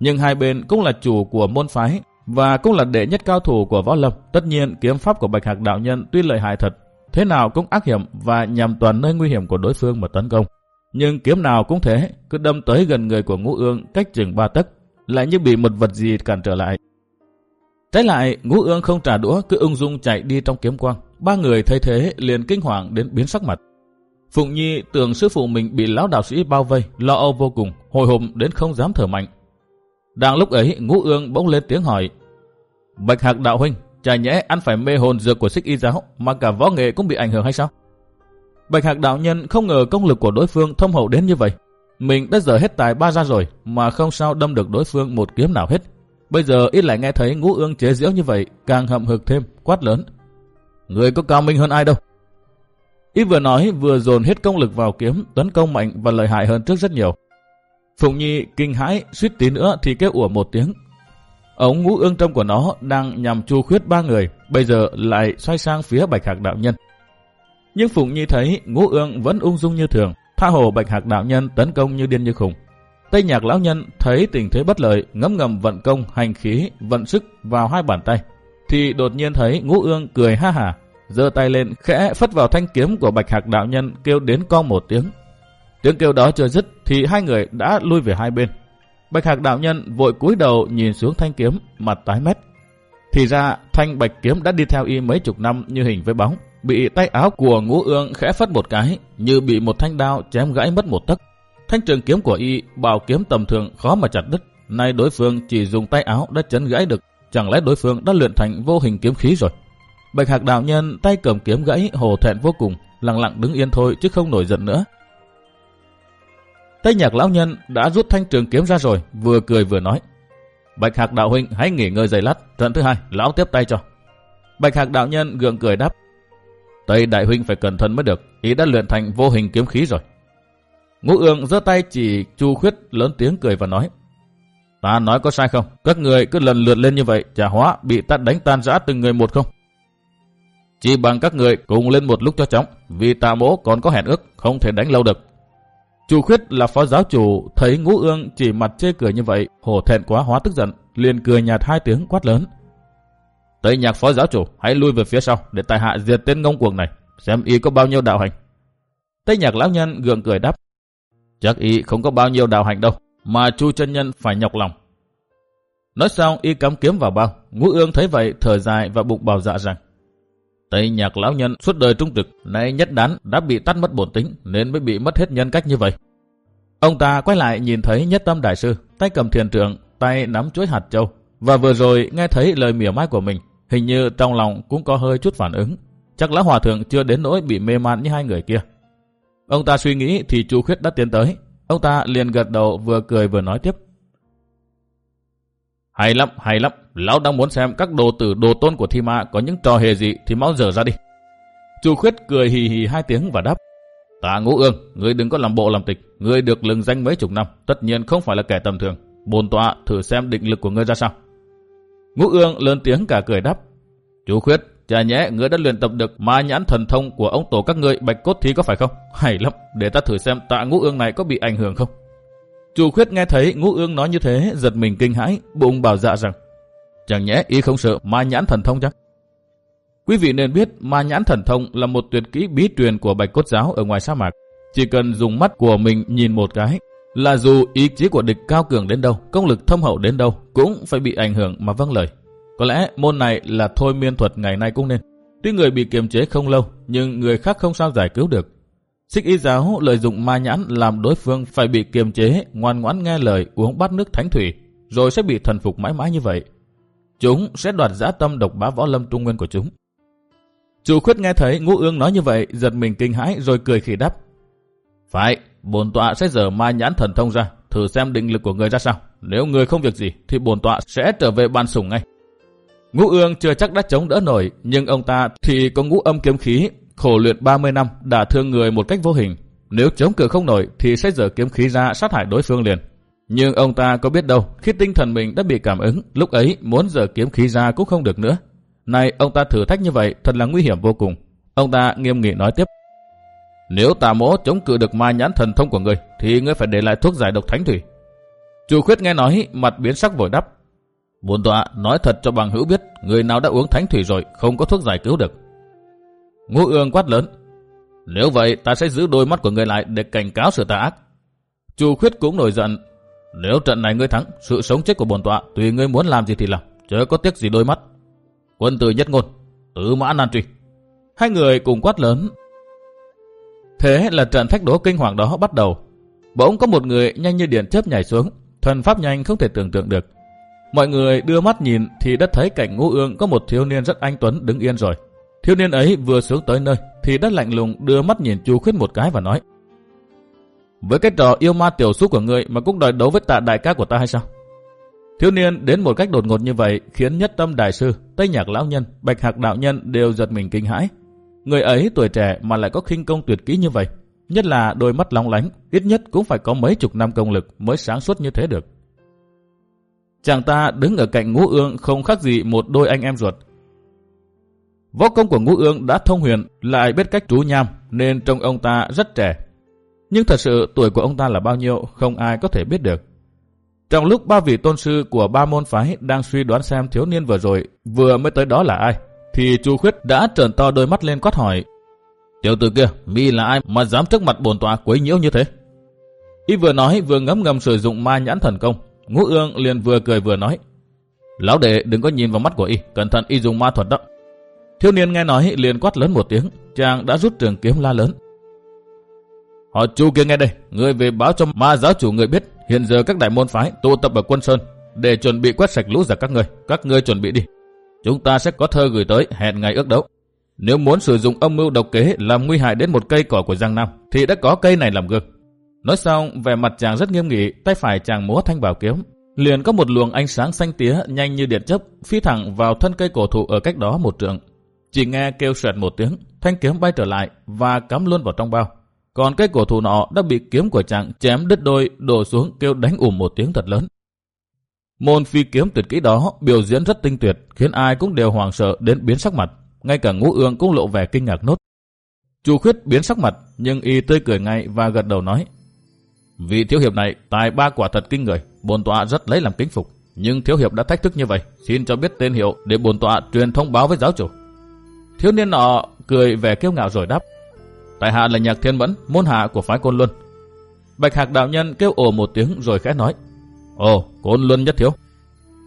Nhưng hai bên cũng là chủ của môn phái và cũng là đệ nhất cao thủ của võ lâm. Tất nhiên kiếm pháp của Bạch Hạc đạo nhân tuy lợi hại thật, thế nào cũng ác hiểm và nhằm toàn nơi nguy hiểm của đối phương mà tấn công. Nhưng kiếm nào cũng thế, cứ đâm tới gần người của ngũ ương cách chừng ba tấc, lại như bị một vật gì cản trở lại. Trái lại, ngũ ương không trả đũa, cứ ung dung chạy đi trong kiếm quang. Ba người thấy thế liền kinh hoàng đến biến sắc mặt. Phụng Nhi tưởng sư phụ mình bị lão đạo sĩ bao vây, lo âu vô cùng, hồi hộp đến không dám thở mạnh. Đang lúc ấy, ngũ ương bỗng lên tiếng hỏi. Bạch Hạc đạo huynh, chả nhẽ ăn phải mê hồn dược của xích y giáo mà cả võ nghệ cũng bị ảnh hưởng hay sao? Bạch Hạc đạo nhân không ngờ công lực của đối phương thông hậu đến như vậy. Mình đã dở hết tài ba ra rồi mà không sao đâm được đối phương một kiếm nào hết. Bây giờ ít lại nghe thấy ngũ ương chế giễu như vậy, càng hậm hực thêm, quát lớn. Người có cao minh hơn ai đâu. Ít vừa nói vừa dồn hết công lực vào kiếm, tấn công mạnh và lợi hại hơn trước rất nhiều. Phụng Nhi kinh hãi, suýt tí nữa thì kêu ủa một tiếng. Ống ngũ ương trong của nó đang nhằm chu khuyết ba người, bây giờ lại xoay sang phía bạch hạc đạo nhân. Nhưng Phụng Nhi thấy ngũ ương vẫn ung dung như thường, tha hồ bạch hạc đạo nhân tấn công như điên như khùng. Tây nhạc lão nhân thấy tình thế bất lợi, ngấm ngầm vận công, hành khí, vận sức vào hai bàn tay. Thì đột nhiên thấy ngũ ương cười ha hả, giơ tay lên khẽ phất vào thanh kiếm của bạch hạc đạo nhân kêu đến con một tiếng. Tiếng kêu đó chưa dứt thì hai người đã lui về hai bên. Bạch hạc đạo nhân vội cúi đầu nhìn xuống thanh kiếm, mặt tái mét. Thì ra thanh bạch kiếm đã đi theo y mấy chục năm như hình với bóng, bị tay áo của ngũ ương khẽ phất một cái, như bị một thanh đao chém gãy mất một tấc. Thanh trường kiếm của y, bảo kiếm tầm thường khó mà chặt đứt. Nay đối phương chỉ dùng tay áo đã chấn gãy được, chẳng lẽ đối phương đã luyện thành vô hình kiếm khí rồi? Bạch Hạc đạo nhân tay cầm kiếm gãy hồ thẹn vô cùng, lặng lặng đứng yên thôi chứ không nổi giận nữa. tay nhạc lão nhân đã rút thanh trường kiếm ra rồi, vừa cười vừa nói. Bạch Hạc đạo huynh hãy nghỉ ngơi giày lát, trận thứ hai, lão tiếp tay cho. Bạch Hạc đạo nhân gượng cười đáp. Tây đại huynh phải cẩn thận mới được, ý đã luyện thành vô hình kiếm khí rồi. Ngũ ương giơ tay chỉ chu khuyết lớn tiếng cười và nói. Ta nói có sai không? Các người cứ lần lượt lên như vậy, chả hóa bị ta đánh tan rã từng người một không? Chỉ bằng các người cùng lên một lúc cho chóng, vì ta mỗ còn có hẹn ước, không thể đánh lâu được. Chu khuyết là phó giáo chủ, thấy ngũ ương chỉ mặt chê cười như vậy, hổ thẹn quá hóa tức giận, liền cười nhạt hai tiếng quát lớn. Tây nhạc phó giáo chủ, hãy lui về phía sau để tài hạ diệt tên ngông cuồng này, xem y có bao nhiêu đạo hành. Tây nhạc lão nhân gượng cười đáp. Chắc y không có bao nhiêu đạo hành đâu, mà chu chân nhân phải nhọc lòng. Nói xong y cắm kiếm vào bao, ngũ ương thấy vậy thở dài và bụng bào dạ rằng. Tây nhạc lão nhân suốt đời trung trực, nay nhất đán đã bị tắt mất bổn tính nên mới bị mất hết nhân cách như vậy. Ông ta quay lại nhìn thấy nhất tâm đại sư, tay cầm thiền trượng, tay nắm chuối hạt châu. Và vừa rồi nghe thấy lời mỉa mai của mình, hình như trong lòng cũng có hơi chút phản ứng. Chắc lão hòa thượng chưa đến nỗi bị mê man như hai người kia. Ông ta suy nghĩ thì chú khuyết đã tiến tới. Ông ta liền gật đầu vừa cười vừa nói tiếp. Hay lắm, hay lắm. Lão đang muốn xem các đồ tử đồ tôn của thi ma có những trò hề gì thì mau dở ra đi. Chu khuyết cười hì hì hai tiếng và đáp. Ta ngũ ương, ngươi đừng có làm bộ làm tịch. Ngươi được lừng danh mấy chục năm, tất nhiên không phải là kẻ tầm thường. Bồn tọa thử xem định lực của ngươi ra sao. Ngũ ương lớn tiếng cả cười đáp. Chú khuyết, chả nhẽ ngươi đã luyện tập được ma nhãn thần thông của ông tổ các ngươi bạch cốt thí có phải không? Hay lắm, để ta thử xem tạ ngũ ương này có bị ảnh hưởng không. Chủ khuyết nghe thấy ngũ ương nói như thế, giật mình kinh hãi, bụng bảo dạ rằng, chẳng nhẽ y không sợ ma nhãn thần thông chắc? Quý vị nên biết ma nhãn thần thông là một tuyệt kỹ bí truyền của bạch cốt giáo ở ngoài sa mạc. Chỉ cần dùng mắt của mình nhìn một cái, là dù ý chí của địch cao cường đến đâu, công lực thâm hậu đến đâu, cũng phải bị ảnh hưởng mà vâng lời. Có lẽ môn này là thôi miên thuật ngày nay cũng nên. Tuy người bị kiềm chế không lâu, nhưng người khác không sao giải cứu được. Xích y giáo lợi dụng ma nhãn làm đối phương phải bị kiềm chế, ngoan ngoãn nghe lời uống bát nước thánh thủy, rồi sẽ bị thần phục mãi mãi như vậy. Chúng sẽ đoạt giã tâm độc bá võ lâm trung nguyên của chúng. Chủ khuyết nghe thấy ngũ ương nói như vậy, giật mình kinh hãi rồi cười khỉ đáp. Phải, bồn tọa sẽ dở mai nhãn thần thông ra, thử xem định lực của người ra sao. Nếu người không việc gì, thì bồn tọa sẽ trở về ban sủng ngay. Ngũ ương chưa chắc đã chống đỡ nổi, nhưng ông ta thì có ngũ âm kiếm khí Khổ luyện 30 năm đã thương người một cách vô hình. Nếu chống cự không nổi thì sẽ dở kiếm khí ra sát hại đối phương liền. Nhưng ông ta có biết đâu, khi tinh thần mình đã bị cảm ứng, lúc ấy muốn dở kiếm khí ra cũng không được nữa. Này ông ta thử thách như vậy thật là nguy hiểm vô cùng. Ông ta nghiêm nghị nói tiếp. Nếu tà mỗ chống cự được ma nhãn thần thông của người, thì ngươi phải để lại thuốc giải độc thánh thủy. chu khuyết nghe nói, mặt biến sắc vội đắp. Bồn tọa nói thật cho bằng hữu biết, người nào đã uống thánh thủy rồi, không có thuốc giải cứu được. Ngô ương quát lớn. Nếu vậy, ta sẽ giữ đôi mắt của người lại để cảnh cáo sự tà ác. Chu khuyết cũng nổi giận. Nếu trận này ngươi thắng, sự sống chết của bồn tọa, tùy ngươi muốn làm gì thì làm, chớ có tiếc gì đôi mắt. Quân tử nhất ngôn, tứ mã nan truy. Hai người cùng quát lớn. Thế là trận thách đố kinh hoàng đó bắt đầu. Bỗng có một người nhanh như điện chớp nhảy xuống, thần pháp nhanh không thể tưởng tượng được. Mọi người đưa mắt nhìn thì đã thấy cảnh ngũ ương có một thiếu niên rất anh tuấn đứng yên rồi. Thiếu niên ấy vừa xuống tới nơi thì đã lạnh lùng đưa mắt nhìn chu khuyết một cái và nói Với cái trò yêu ma tiểu xúc của người mà cũng đòi đấu với tạ đại ca của ta hay sao? Thiếu niên đến một cách đột ngột như vậy khiến nhất tâm đại sư, tây nhạc lão nhân, bạch hạc đạo nhân đều giật mình kinh hãi. Người ấy tuổi trẻ mà lại có khinh công tuyệt kỹ như vậy. Nhất là đôi mắt long lánh, ít nhất cũng phải có mấy chục năm công lực mới sáng suốt như thế được. Chàng ta đứng ở cạnh ngũ ương không khác gì một đôi anh em ruột. Võ công của ngũ ương đã thông huyền, lại biết cách trú nham, nên trông ông ta rất trẻ. Nhưng thật sự tuổi của ông ta là bao nhiêu không ai có thể biết được. Trong lúc ba vị tôn sư của ba môn phái đang suy đoán xem thiếu niên vừa rồi vừa mới tới đó là ai, thì chu khuyết đã trợn to đôi mắt lên quát hỏi. Tiểu tử kia, mi là ai mà dám trước mặt bổn tọa quấy nhiễu như thế? Y vừa nói vừa ngấm ngầm sử dụng ma nhãn thần công, Ngũ ương liền vừa cười vừa nói. Lão đệ đừng có nhìn vào mắt của y, cẩn thận y dùng ma thuật đó. Thiếu niên nghe nói liền quát lớn một tiếng, chàng đã rút trường kiếm la lớn. Họ chu kia nghe đây, người về báo cho ma giáo chủ người biết, hiện giờ các đại môn phái tụ tập ở quân sơn để chuẩn bị quét sạch lũ giặc các người, các ngươi chuẩn bị đi. Chúng ta sẽ có thơ gửi tới hẹn ngày ước đấu. Nếu muốn sử dụng âm mưu độc kế làm nguy hại đến một cây cỏ của Giang Nam, thì đã có cây này làm gương. Nói xong, vẻ mặt chàng rất nghiêm nghị, tay phải chàng múa thanh bảo kiếm. Liền có một luồng ánh sáng xanh tía nhanh như điện chớp phi thẳng vào thân cây cổ thụ ở cách đó một trượng. Chỉ nghe kêu xoẹt một tiếng, thanh kiếm bay trở lại và cắm luôn vào trong bao. Còn cây cổ thụ nọ đã bị kiếm của chàng chém đứt đôi, đổ xuống kêu đánh ủm một tiếng thật lớn. Môn phi kiếm tuyệt kỹ đó biểu diễn rất tinh tuyệt, khiến ai cũng đều hoàng sợ đến biến sắc mặt. Ngay cả ngũ ương cũng lộ vẻ kinh ngạc nốt. Chu khuyết biến sắc mặt, nhưng y tươi cười ngay và gật đầu nói. vì thiếu hiệp này tài ba quả thật kinh người, bồn tọa rất lấy làm kính phục. Nhưng thiếu hiệp đã thách thức như vậy, xin cho biết tên hiệu để bồn tọa truyền thông báo với giáo chủ. Thiếu niên nọ cười vẻ kiêu ngạo rồi đáp. Tại hạ là nhạc thiên mẫn, môn hạ của phái côn luân. Bạch hạc đạo nhân kêu ồ một tiếng rồi khẽ nói. Ồ, côn luân nhất thiếu.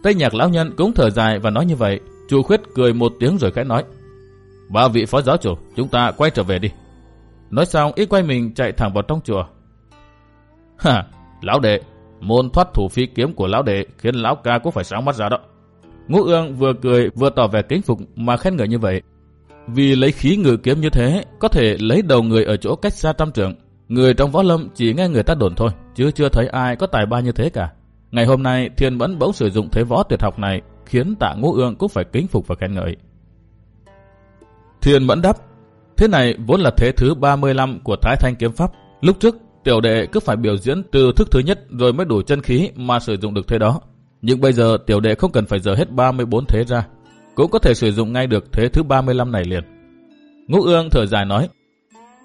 Tây nhạc lão nhân cũng thở dài và nói như vậy. Chu khuyết cười một tiếng rồi khẽ nói. Ba vị phó giáo chủ, chúng ta quay trở về đi. Nói xong, ít quay mình chạy thẳng vào trong chùa. Ha, lão đệ, môn thoát thủ phi kiếm của lão đệ khiến lão ca cũng phải sáng mắt ra đó. Ngũ ương vừa cười vừa tỏ vẻ kính phục mà khen ngợi như vậy. Vì lấy khí ngự kiếm như thế, có thể lấy đầu người ở chỗ cách xa trăm trượng. Người trong võ lâm chỉ nghe người ta đồn thôi, chứ chưa thấy ai có tài ba như thế cả. Ngày hôm nay, Thiên Mẫn bỗng sử dụng thế võ tuyệt học này, khiến tạ ngũ ương cũng phải kính phục và khen ngợi. Thiên Mẫn đáp, thế này vốn là thế thứ 35 của Thái Thanh Kiếm Pháp. Lúc trước Tiểu đệ cứ phải biểu diễn từ thức thứ nhất rồi mới đủ chân khí mà sử dụng được thế đó. Nhưng bây giờ tiểu đệ không cần phải dở hết 34 thế ra. Cũng có thể sử dụng ngay được thế thứ 35 này liền. Ngũ ương thở dài nói.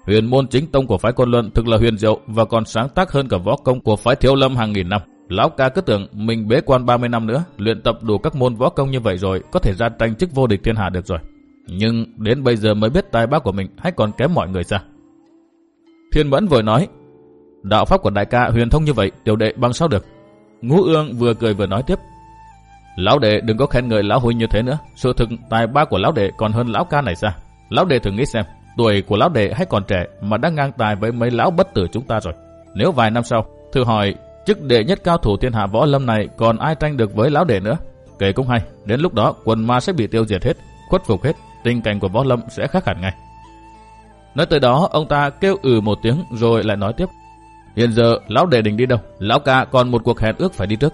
Huyền môn chính tông của phái Côn Luân thực là huyền diệu và còn sáng tác hơn cả võ công của phái Thiếu Lâm hàng nghìn năm. Lão ca cứ tưởng mình bế quan 30 năm nữa, luyện tập đủ các môn võ công như vậy rồi, có thể ra tranh chức vô địch thiên hạ được rồi. Nhưng đến bây giờ mới biết tài bác của mình hay còn kém mọi người sao? Thiên Mẫn vừa nói, Đạo pháp của đại ca huyền thông như vậy, tiểu đệ bằng sao được? Ngũ ương vừa cười vừa nói tiếp. Lão đệ đừng có khen người lão huynh như thế nữa. Sự thực tài ba của lão đệ còn hơn lão ca này sao? Lão đệ thử nghĩ xem, tuổi của lão đệ hay còn trẻ mà đã ngang tài với mấy lão bất tử chúng ta rồi. Nếu vài năm sau, thử hỏi chức đệ nhất cao thủ thiên hạ võ lâm này còn ai tranh được với lão đệ nữa? Kể cũng hay, đến lúc đó quần ma sẽ bị tiêu diệt hết, khuất phục hết, tình cảnh của võ lâm sẽ khác hẳn ngay. Nói tới đó, ông ta kêu ừ một tiếng rồi lại nói tiếp. Hiện giờ lão đệ định đi đâu? Lão ca còn một cuộc hẹn ước phải đi trước.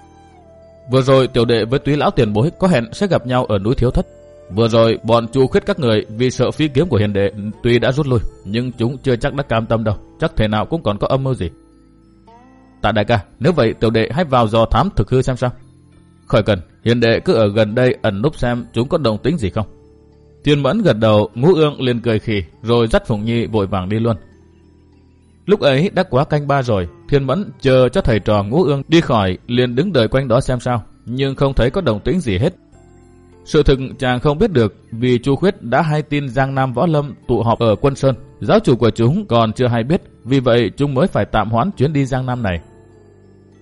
Vừa rồi tiểu đệ với túy lão tiền bối có hẹn sẽ gặp nhau ở núi Thiếu Thất. Vừa rồi bọn chu khuyết các người vì sợ phi kiếm của hiền đệ tuy đã rút lui, nhưng chúng chưa chắc đã cam tâm đâu, chắc thể nào cũng còn có âm mưu gì. Tạ đại ca, nếu vậy tiểu đệ hãy vào dò thám thực hư xem sao. Khỏi cần, hiền đệ cứ ở gần đây ẩn núp xem chúng có đồng tính gì không. Thiên mẫn gật đầu, ngũ ương liền cười khì, rồi dắt phùng Nhi vội vàng đi luôn. Lúc ấy đã quá canh ba rồi, Thiên Mẫn chờ cho thầy trò ngũ ương đi khỏi, liền đứng đợi quanh đó xem sao. nhưng không thấy có đồng tĩnh gì hết. Sự thực chàng không biết được vì Chu Khuyết đã hay tin Giang Nam Võ Lâm tụ họp ở Quân Sơn. Giáo chủ của chúng còn chưa hay biết, vì vậy chúng mới phải tạm hoãn chuyến đi Giang Nam này.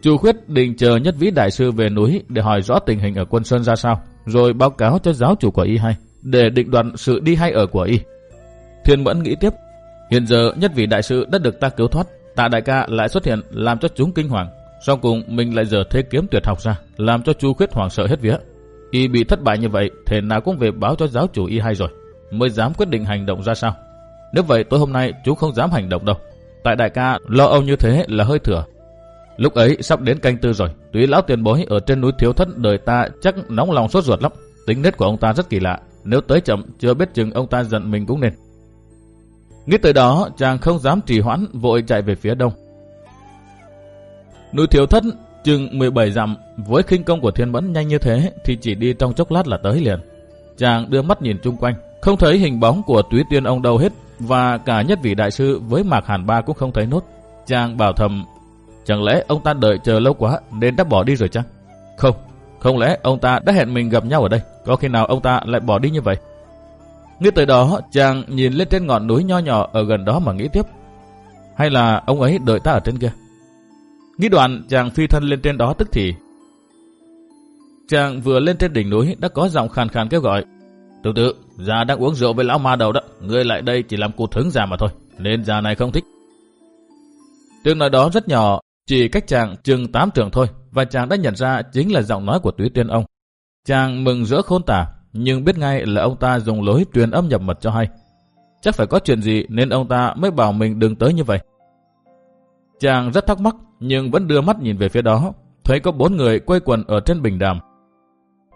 Chu Khuyết định chờ nhất vĩ đại sư về núi để hỏi rõ tình hình ở Quân Sơn ra sao, rồi báo cáo cho giáo chủ của y hay, để định đoạt sự đi hay ở của y. Thiên Mẫn nghĩ tiếp, hiện giờ nhất vị đại sư đã được ta cứu thoát, tạ đại ca lại xuất hiện làm cho chúng kinh hoàng. Sau cùng mình lại giờ thế kiếm tuyệt học ra, làm cho Chu Khuyết hoảng sợ hết vía. Y bị thất bại như vậy, thể nào cũng về báo cho giáo chủ y hay rồi, mới dám quyết định hành động ra sao. Nếu vậy tối hôm nay chú không dám hành động đâu. Tại đại ca lo âu như thế là hơi thừa. Lúc ấy sắp đến canh tư rồi, túy lão tiền bối ở trên núi thiếu thất đời ta chắc nóng lòng sốt ruột lắm. Tính nết của ông ta rất kỳ lạ, nếu tới chậm chưa biết chừng ông ta giận mình cũng nên. Nghĩ tới đó, chàng không dám trì hoãn, vội chạy về phía đông. Núi thiếu thất chừng 17 dặm, với khinh công của thiên mẫn nhanh như thế thì chỉ đi trong chốc lát là tới liền. Chàng đưa mắt nhìn chung quanh, không thấy hình bóng của túy tiên ông đâu hết, và cả nhất vị đại sư với mạc hàn ba cũng không thấy nốt. Chàng bảo thầm, chẳng lẽ ông ta đợi chờ lâu quá nên đã bỏ đi rồi chăng? Không, không lẽ ông ta đã hẹn mình gặp nhau ở đây, có khi nào ông ta lại bỏ đi như vậy? Nghĩ tới đó, chàng nhìn lên trên ngọn núi nho nhỏ ở gần đó mà nghĩ tiếp. Hay là ông ấy đợi ta ở trên kia? Nghĩ đoạn, chàng phi thân lên trên đó tức thì. Chàng vừa lên trên đỉnh núi đã có giọng khàn khàn kêu gọi. tự tự già đang uống rượu với lão ma đầu đó, ngươi lại đây chỉ làm cụt hứng già mà thôi, nên già này không thích. Tiếng nói đó rất nhỏ, chỉ cách chàng chừng 8 trường thôi, và chàng đã nhận ra chính là giọng nói của túy tiên ông. Chàng mừng rỡ khôn tả, nhưng biết ngay là ông ta dùng lối truyền âm nhập mật cho hay. Chắc phải có chuyện gì nên ông ta mới bảo mình đừng tới như vậy. Chàng rất thắc mắc nhưng vẫn đưa mắt nhìn về phía đó, thấy có bốn người quây quần ở trên bình đàm.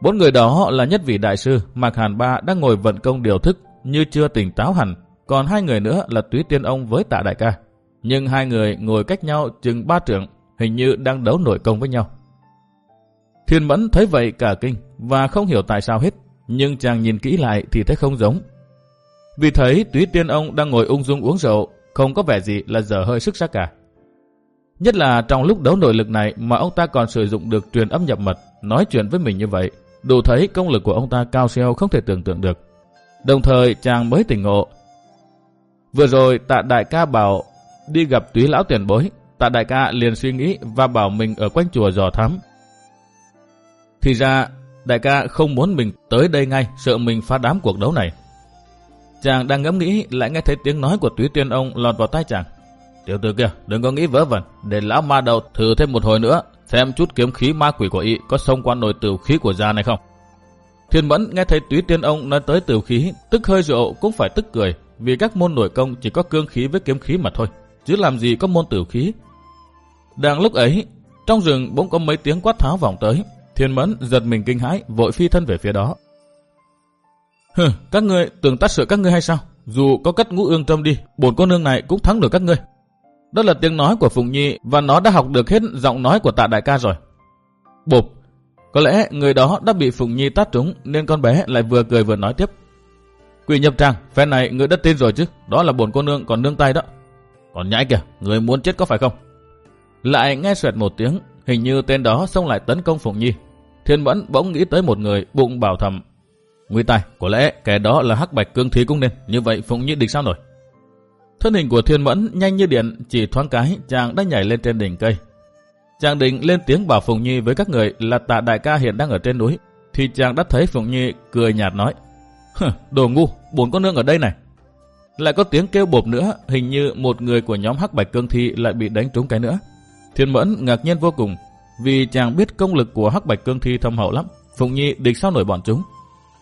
Bốn người đó là nhất vị đại sư Mạc Hàn Ba đang ngồi vận công điều thức như chưa tỉnh táo hẳn, còn hai người nữa là Túy Tiên Ông với Tạ Đại Ca. Nhưng hai người ngồi cách nhau chừng ba trượng, hình như đang đấu nội công với nhau. Thiên Mẫn thấy vậy cả kinh và không hiểu tại sao hết, nhưng chàng nhìn kỹ lại thì thấy không giống. Vì thấy Túy Tiên Ông đang ngồi ung dung uống rượu, không có vẻ gì là dở hơi sức sắc cả. Nhất là trong lúc đấu nội lực này mà ông ta còn sử dụng được truyền âm nhập mật, nói chuyện với mình như vậy, đủ thấy công lực của ông ta cao siêu không thể tưởng tượng được. Đồng thời chàng mới tỉnh ngộ. Vừa rồi tạ đại ca bảo đi gặp túy lão tiền bối, tạ đại ca liền suy nghĩ và bảo mình ở quanh chùa dò thám. Thì ra đại ca không muốn mình tới đây ngay, sợ mình phá đám cuộc đấu này. Chàng đang ngẫm nghĩ lại nghe thấy tiếng nói của túy tiên ông lọt vào tai chàng. Tiểu tử kia, đừng có nghĩ vớ vẩn, để lão ma đầu thử thêm một hồi nữa, xem chút kiếm khí ma quỷ của y có xông qua nồi tử khí của già này không. Thiên Mẫn nghe thấy túy tiên ông nói tới tử khí, tức hơi rượu cũng phải tức cười, vì các môn nổi công chỉ có cương khí với kiếm khí mà thôi, chứ làm gì có môn tử khí. Đang lúc ấy, trong rừng bỗng có mấy tiếng quát tháo vọng tới, Thiên Mẫn giật mình kinh hãi, vội phi thân về phía đó. Hừ, các ngươi tưởng tắt sửa các ngươi hay sao? Dù có cất ngũ ương trâm đi, bổn cô nương này cũng thắng được các ngươi. Đó là tiếng nói của Phùng Nhi và nó đã học được hết giọng nói của tạ đại ca rồi. Bụp, có lẽ người đó đã bị Phùng Nhi tát trúng nên con bé lại vừa cười vừa nói tiếp. Quỷ nhập trang, phe này người đất tin rồi chứ, đó là bổn cô nương còn nương tay đó. Còn nhãi kìa, người muốn chết có phải không? Lại nghe xoẹt một tiếng, hình như tên đó xông lại tấn công phụng Nhi. Thiên Mẫn bỗng nghĩ tới một người, bụng bảo thầm. Nguy tài, có lẽ kẻ đó là hắc bạch cương thí cũng nên, như vậy phụng Nhi địch sao nổi? Thân hình của Thiên Mẫn nhanh như điện, chỉ thoáng cái chàng đã nhảy lên trên đỉnh cây. Chàng định lên tiếng bảo Phùng Nhi với các người là tạ đại ca hiện đang ở trên núi, thì chàng đã thấy Phùng Nhi cười nhạt nói, đồ ngu, bốn con nương ở đây này. Lại có tiếng kêu bộp nữa, hình như một người của nhóm Hắc Bạch Cương Thi lại bị đánh trúng cái nữa. Thiên Mẫn ngạc nhiên vô cùng, vì chàng biết công lực của Hắc Bạch Cương Thi thâm hậu lắm, Phùng Nhi địch sao nổi bọn chúng.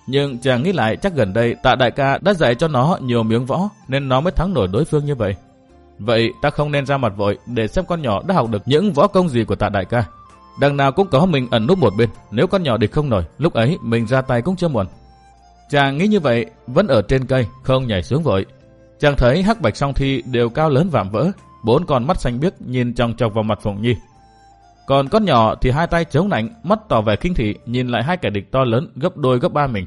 Nhưng chàng nghĩ lại chắc gần đây tạ đại ca đã dạy cho nó nhiều miếng võ nên nó mới thắng nổi đối phương như vậy. Vậy ta không nên ra mặt vội để xem con nhỏ đã học được những võ công gì của tạ đại ca. Đằng nào cũng có mình ẩn núp một bên, nếu con nhỏ địch không nổi, lúc ấy mình ra tay cũng chưa muộn. Chàng nghĩ như vậy, vẫn ở trên cây, không nhảy xuống vội. Chàng thấy hắc bạch song thi đều cao lớn vạm vỡ, bốn con mắt xanh biếc nhìn chòng chọc vào mặt Phụng Nhi. Còn con nhỏ thì hai tay chống nạnh, mắt tỏ vẻ kinh thị, nhìn lại hai kẻ địch to lớn gấp đôi gấp ba mình.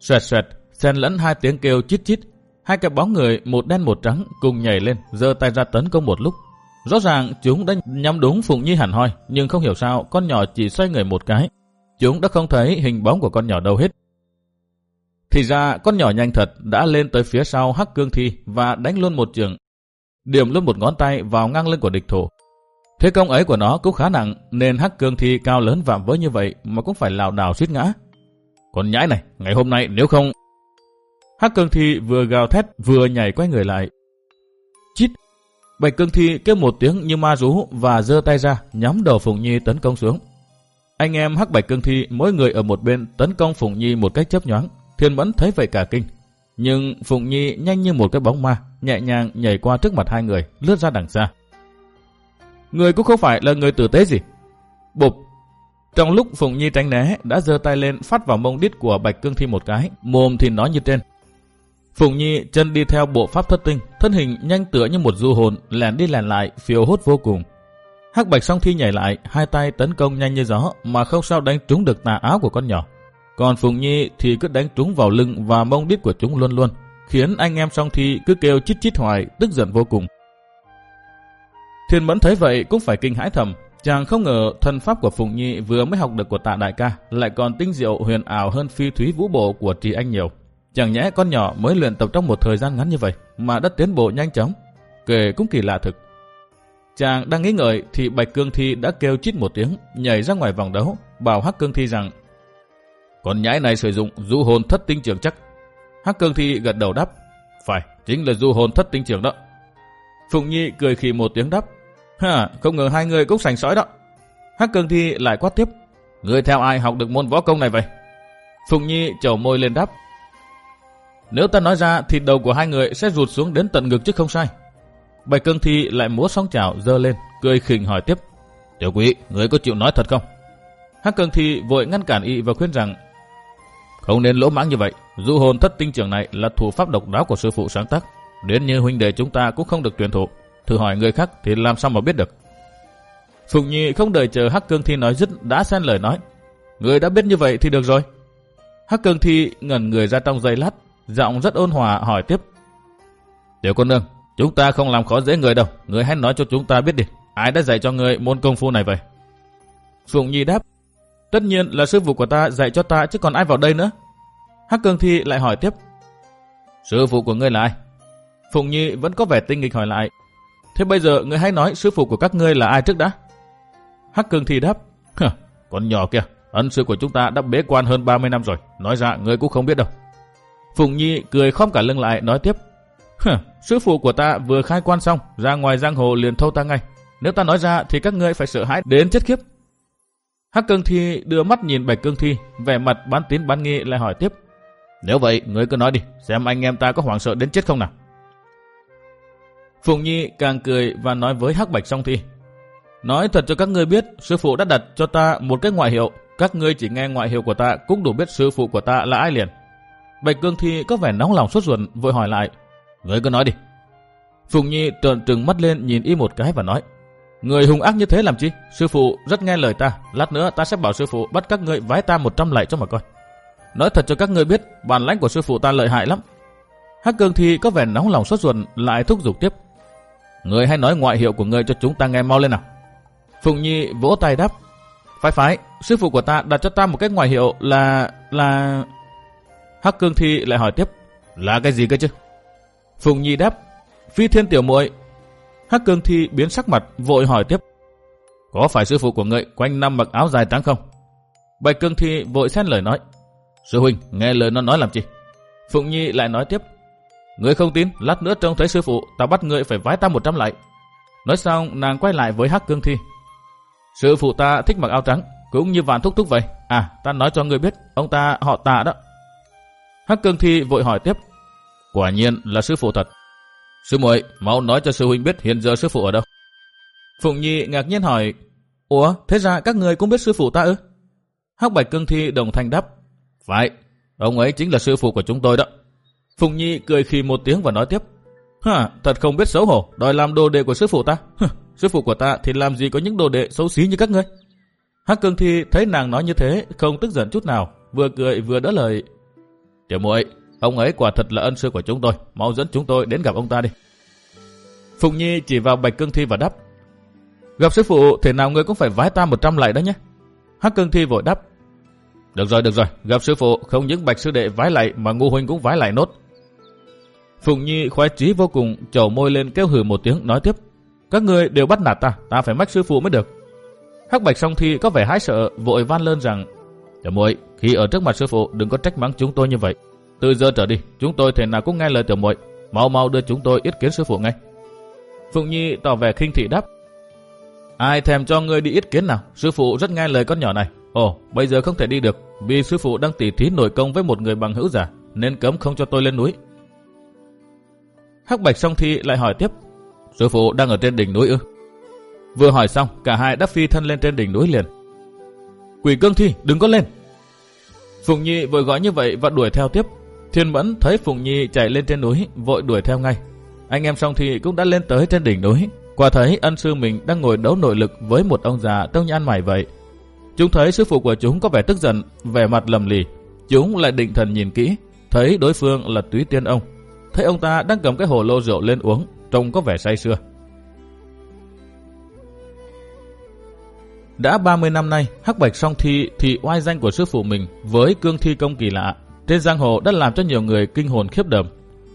Xoẹt xoẹt, xen lẫn hai tiếng kêu chít chít. Hai cái bóng người, một đen một trắng, cùng nhảy lên, giơ tay ra tấn công một lúc. Rõ ràng chúng đã nhắm đúng Phụng Nhi hẳn hoi, nhưng không hiểu sao con nhỏ chỉ xoay người một cái. Chúng đã không thấy hình bóng của con nhỏ đâu hết. Thì ra con nhỏ nhanh thật đã lên tới phía sau Hắc Cương Thi và đánh luôn một trường. Điểm luôn một ngón tay vào ngang lưng của địch thủ. Thế công ấy của nó cũng khá nặng nên Hắc Cương Thi cao lớn vạm vỡ như vậy mà cũng phải lảo đảo suýt ngã. Con nhãi này, ngày hôm nay nếu không... Hắc Cương Thi vừa gào thét vừa nhảy quay người lại. Chít! Bạch Cương Thi kêu một tiếng như ma rú và giơ tay ra nhắm đầu Phùng Nhi tấn công xuống. Anh em Hắc Bạch Cương Thi mỗi người ở một bên tấn công Phùng Nhi một cách chấp nhoáng. Thiên Mẫn thấy vậy cả kinh. Nhưng Phụng Nhi nhanh như một cái bóng ma, nhẹ nhàng nhảy qua trước mặt hai người, lướt ra đằng xa. Người cũng không phải là người tử tế gì. Bụp! Trong lúc Phụng Nhi tránh né, đã giơ tay lên phát vào mông đít của Bạch Cương Thi một cái, mồm thì nói như trên. Phụng Nhi chân đi theo bộ pháp thất tinh, thân hình nhanh tựa như một du hồn, lèn đi lèn lại, phiêu hốt vô cùng. Hắc Bạch song thi nhảy lại, hai tay tấn công nhanh như gió mà không sao đánh trúng được tà áo của con nhỏ. Còn Phùng Nhi thì cứ đánh trúng vào lưng và mông đít của chúng luôn luôn, khiến anh em song thi cứ kêu chít chít hoài, tức giận vô cùng. Thiên Mẫn thấy vậy cũng phải kinh hãi thầm, chàng không ngờ thân pháp của Phùng Nhi vừa mới học được của tạ đại ca, lại còn tinh diệu huyền ảo hơn phi thúy vũ bộ của Trì Anh nhiều. Chẳng nhẽ con nhỏ mới luyện tập trong một thời gian ngắn như vậy mà đã tiến bộ nhanh chóng, kể cũng kỳ lạ thực. Chàng đang nghĩ ngợi thì Bạch Cương Thi đã kêu chít một tiếng, nhảy ra ngoài vòng đấu, bảo Hắc Cương Thi rằng con nhãi này sử dụng du hồn thất tinh trường chắc. Hắc Cương Thi gật đầu đáp. Phải, chính là du hồn thất tinh trường đó. Phụng Nhi cười khì một tiếng đáp. Ha, không ngờ hai người cũng sành sói đó. Hắc Cương Thi lại quát tiếp. Người theo ai học được môn võ công này vậy? Phụng Nhi chầu môi lên đáp. Nếu ta nói ra thì đầu của hai người sẽ rụt xuống đến tận ngực chứ không sai. Bạch Cương Thi lại múa sóng chảo dơ lên, cười khỉnh hỏi tiếp. Tiểu quý, người có chịu nói thật không? Hắc Cương Thi vội ngăn cản y và khuyên rằng không nên lỗ mãng như vậy. Du hồn thất tinh trưởng này là thủ pháp độc đáo của sư phụ sáng tác. Đến như huynh đệ chúng ta cũng không được truyền thụ. Thử hỏi người khác thì làm sao mà biết được. Phụng Nhi không đợi chờ Hắc Cương Thi nói dứt đã xen lời nói. Người đã biết như vậy thì được rồi. Hắc Cương Thi ngẩn người ra trong giây lát, giọng rất ôn hòa hỏi tiếp. Tiểu con nương, chúng ta không làm khó dễ người đâu. Người hãy nói cho chúng ta biết đi. Ai đã dạy cho người môn công phu này vậy? Phụng Nhi đáp. Tất nhiên là sư phụ của ta dạy cho ta chứ còn ai vào đây nữa. Hắc Cương Thi lại hỏi tiếp. Sư phụ của ngươi là ai? Phụng Nhi vẫn có vẻ tinh nghịch hỏi lại. Thế bây giờ ngươi hãy nói sư phụ của các ngươi là ai trước đã? Hắc Cương Thi đáp. Con nhỏ kìa, ân sư của chúng ta đã bế quan hơn 30 năm rồi. Nói ra ngươi cũng không biết đâu. Phụng Nhi cười khom cả lưng lại nói tiếp. sư phụ của ta vừa khai quan xong, ra ngoài giang hồ liền thâu ta ngay. Nếu ta nói ra thì các ngươi phải sợ hãi đến chết khiếp. Hắc Cương Thi đưa mắt nhìn Bạch Cương Thi, vẻ mặt bán tín bán nghi lại hỏi tiếp. Nếu vậy, ngươi cứ nói đi, xem anh em ta có hoảng sợ đến chết không nào. Phụng Nhi càng cười và nói với Hắc Bạch Song Thi. Nói thật cho các ngươi biết, sư phụ đã đặt cho ta một cái ngoại hiệu. Các ngươi chỉ nghe ngoại hiệu của ta cũng đủ biết sư phụ của ta là ai liền. Bạch Cương Thi có vẻ nóng lòng sốt ruột, vội hỏi lại. Ngươi cứ nói đi. Phụng Nhi trợn trừng mắt lên nhìn y một cái và nói. Người hung ác như thế làm chi? Sư phụ rất nghe lời ta. Lát nữa ta sẽ bảo sư phụ bắt các ngươi vái ta 100 lạy cho mà coi. Nói thật cho các ngươi biết, bản lãnh của sư phụ ta lợi hại lắm. Hắc Cương Thi có vẻ nóng lòng sốt ruột lại thúc giục tiếp. Người hãy nói ngoại hiệu của người cho chúng ta nghe mau lên nào. Phụng Nhi vỗ tay đáp. Phải phải, sư phụ của ta đặt cho ta một cái ngoại hiệu là... là... Hắc Cương Thi lại hỏi tiếp. Là cái gì cơ chứ? Phụng Nhi đáp. Phi thiên tiểu muội Hắc Cương Thi biến sắc mặt, vội hỏi tiếp. Có phải sư phụ của ngươi quanh năm mặc áo dài trắng không? Bạch Cương Thi vội xen lời nói. Sư huynh, nghe lời nó nói làm chi? Phụng Nhi lại nói tiếp. Ngươi không tin, lát nữa trông thấy sư phụ, ta bắt ngươi phải vái ta một trăm lại. Nói xong, nàng quay lại với Hắc Cương Thi. Sư phụ ta thích mặc áo trắng, cũng như vạn thúc thúc vậy. À, ta nói cho ngươi biết, ông ta họ tạ đó. Hắc Cương Thi vội hỏi tiếp. Quả nhiên là sư phụ thật. Sư muội, mau nói cho sư huynh biết hiện giờ sư phụ ở đâu. Phụng Nhi ngạc nhiên hỏi, Ủa, thế ra các người cũng biết sư phụ ta ư? Hắc Bạch Cương Thi đồng thanh đáp, Phải, ông ấy chính là sư phụ của chúng tôi đó. Phụng Nhi cười khi một tiếng và nói tiếp, Hả, thật không biết xấu hổ, đòi làm đồ đệ của sư phụ ta. sư phụ của ta thì làm gì có những đồ đệ xấu xí như các ngươi. Hắc Cương Thi thấy nàng nói như thế, không tức giận chút nào, vừa cười vừa đỡ lời. Tiểu muội, Ông ấy quả thật là ân sư của chúng tôi, mau dẫn chúng tôi đến gặp ông ta đi. Phụng Nhi chỉ vào Bạch Cương Thi và đáp, Gặp sư phụ thế nào người cũng phải vái ta 100 lại đó nhé. Hắc cương thi vội đáp. Được rồi, được rồi, gặp sư phụ không những bạch sư đệ vái lại mà ngu huynh cũng vái lại nốt. Phụng Nhi khoái trí vô cùng, trầu môi lên kêu hừ một tiếng nói tiếp. Các người đều bắt nạt ta, ta phải mách sư phụ mới được. Hắc bạch song thi có vẻ hái sợ, vội van lơn rằng Tiểu muội, khi ở trước mặt sư phụ đừng có trách mắng chúng tôi như vậy. Từ giờ trở đi, chúng tôi thể nào cũng nghe lời tiểu muội, mau mau đưa chúng tôi yết kiến sư phụ ngay. Phụng Nhi tỏ vẻ khinh thị đáp. Ai thèm cho ngươi đi yết kiến nào, sư phụ rất nghe lời con nhỏ này. Ồ, bây giờ không thể đi được, vì sư phụ đang tỉ thí nội công với một người bằng hữu giả, nên cấm không cho tôi lên núi. Hắc Bạch song thi lại hỏi tiếp, sư phụ đang ở trên đỉnh núi ư? Vừa hỏi xong, cả hai đã phi thân lên trên đỉnh núi liền. Quỷ cương thi, đừng có lên. Phụng Nhi vội gọi như vậy và đuổi theo tiếp. Thiên Mẫn thấy Phụng Nhi chạy lên trên núi, vội đuổi theo ngay. Anh em song thi cũng đã lên tới trên đỉnh núi. Quả thấy ân sư mình đang ngồi đấu nội lực với một ông già trông nhan mày vậy. Chúng thấy sư phụ của chúng có vẻ tức giận, vẻ mặt lầm lì. Chúng lại định thần nhìn kỹ, thấy đối phương là túy tiên ông. Thấy ông ta đang cầm cái hồ lô rượu lên uống, trông có vẻ say sưa. Đã 30 năm nay, Hắc Bạch Song Thi thì oai danh của sư phụ mình với cương thi công kỳ lạ trên giang hồ đã làm cho nhiều người kinh hồn khiếp đầm.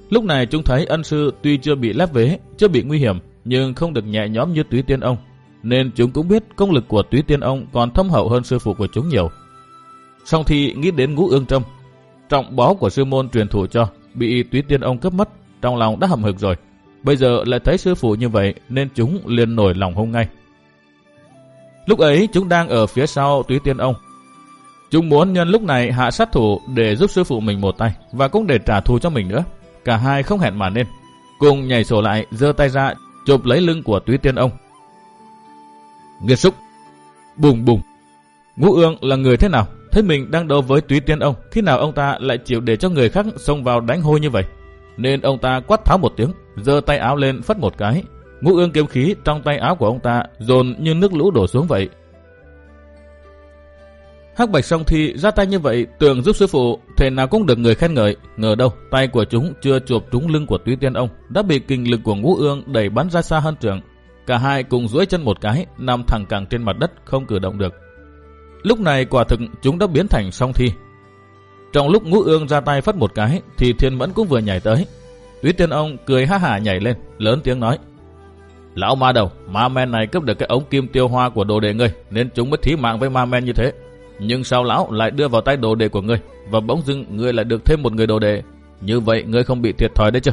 Lúc này chúng thấy ân sư tuy chưa bị lép vế, chưa bị nguy hiểm, nhưng không được nhẹ nhõm như túy tiên ông. Nên chúng cũng biết công lực của túy tiên ông còn thâm hậu hơn sư phụ của chúng nhiều. Song thì nghĩ đến ngũ ương trâm, trọng bó của sư môn truyền thủ cho, bị túy tiên ông cướp mất, trong lòng đã hầm hực rồi. Bây giờ lại thấy sư phụ như vậy nên chúng liền nổi lòng hung ngay. Lúc ấy chúng đang ở phía sau túy tiên ông. Chúng muốn nhân lúc này hạ sát thủ để giúp sư phụ mình một tay và cũng để trả thù cho mình nữa. Cả hai không hẹn mà nên. Cùng nhảy sổ lại, giơ tay ra, chụp lấy lưng của túy tiên ông. Nghiệt xúc. Bùng bùng. Ngũ ương là người thế nào? Thấy mình đang đấu với túy tiên ông, khi nào ông ta lại chịu để cho người khác xông vào đánh hôi như vậy? Nên ông ta quát tháo một tiếng, giơ tay áo lên phất một cái, Ngũ ương kiếm khí trong tay áo của ông ta dồn như nước lũ đổ xuống vậy. Hắc Bạch Song Thi ra tay như vậy tưởng giúp sư phụ, thế nào cũng được người khen ngợi. Ngờ đâu, tay của chúng chưa chụp trúng lưng của túy tiên ông, đã bị kinh lực của ngũ ương đẩy bắn ra xa hơn trường. Cả hai cùng duỗi chân một cái, nằm thẳng cẳng trên mặt đất, không cử động được. Lúc này quả thực chúng đã biến thành song thi. Trong lúc ngũ ương ra tay phất một cái, thì thiên mẫn cũng vừa nhảy tới. Túy tiên ông cười ha hả nhảy lên, lớn tiếng nói. Lão ma đầu, ma men này cướp được cái ống kim tiêu hoa của đồ đệ ngươi, nên chúng mới thí mạng với ma men như thế. Nhưng sao lão lại đưa vào tay đồ đệ của ngươi, và bỗng dưng ngươi lại được thêm một người đồ đệ. Như vậy ngươi không bị thiệt thòi đấy chứ?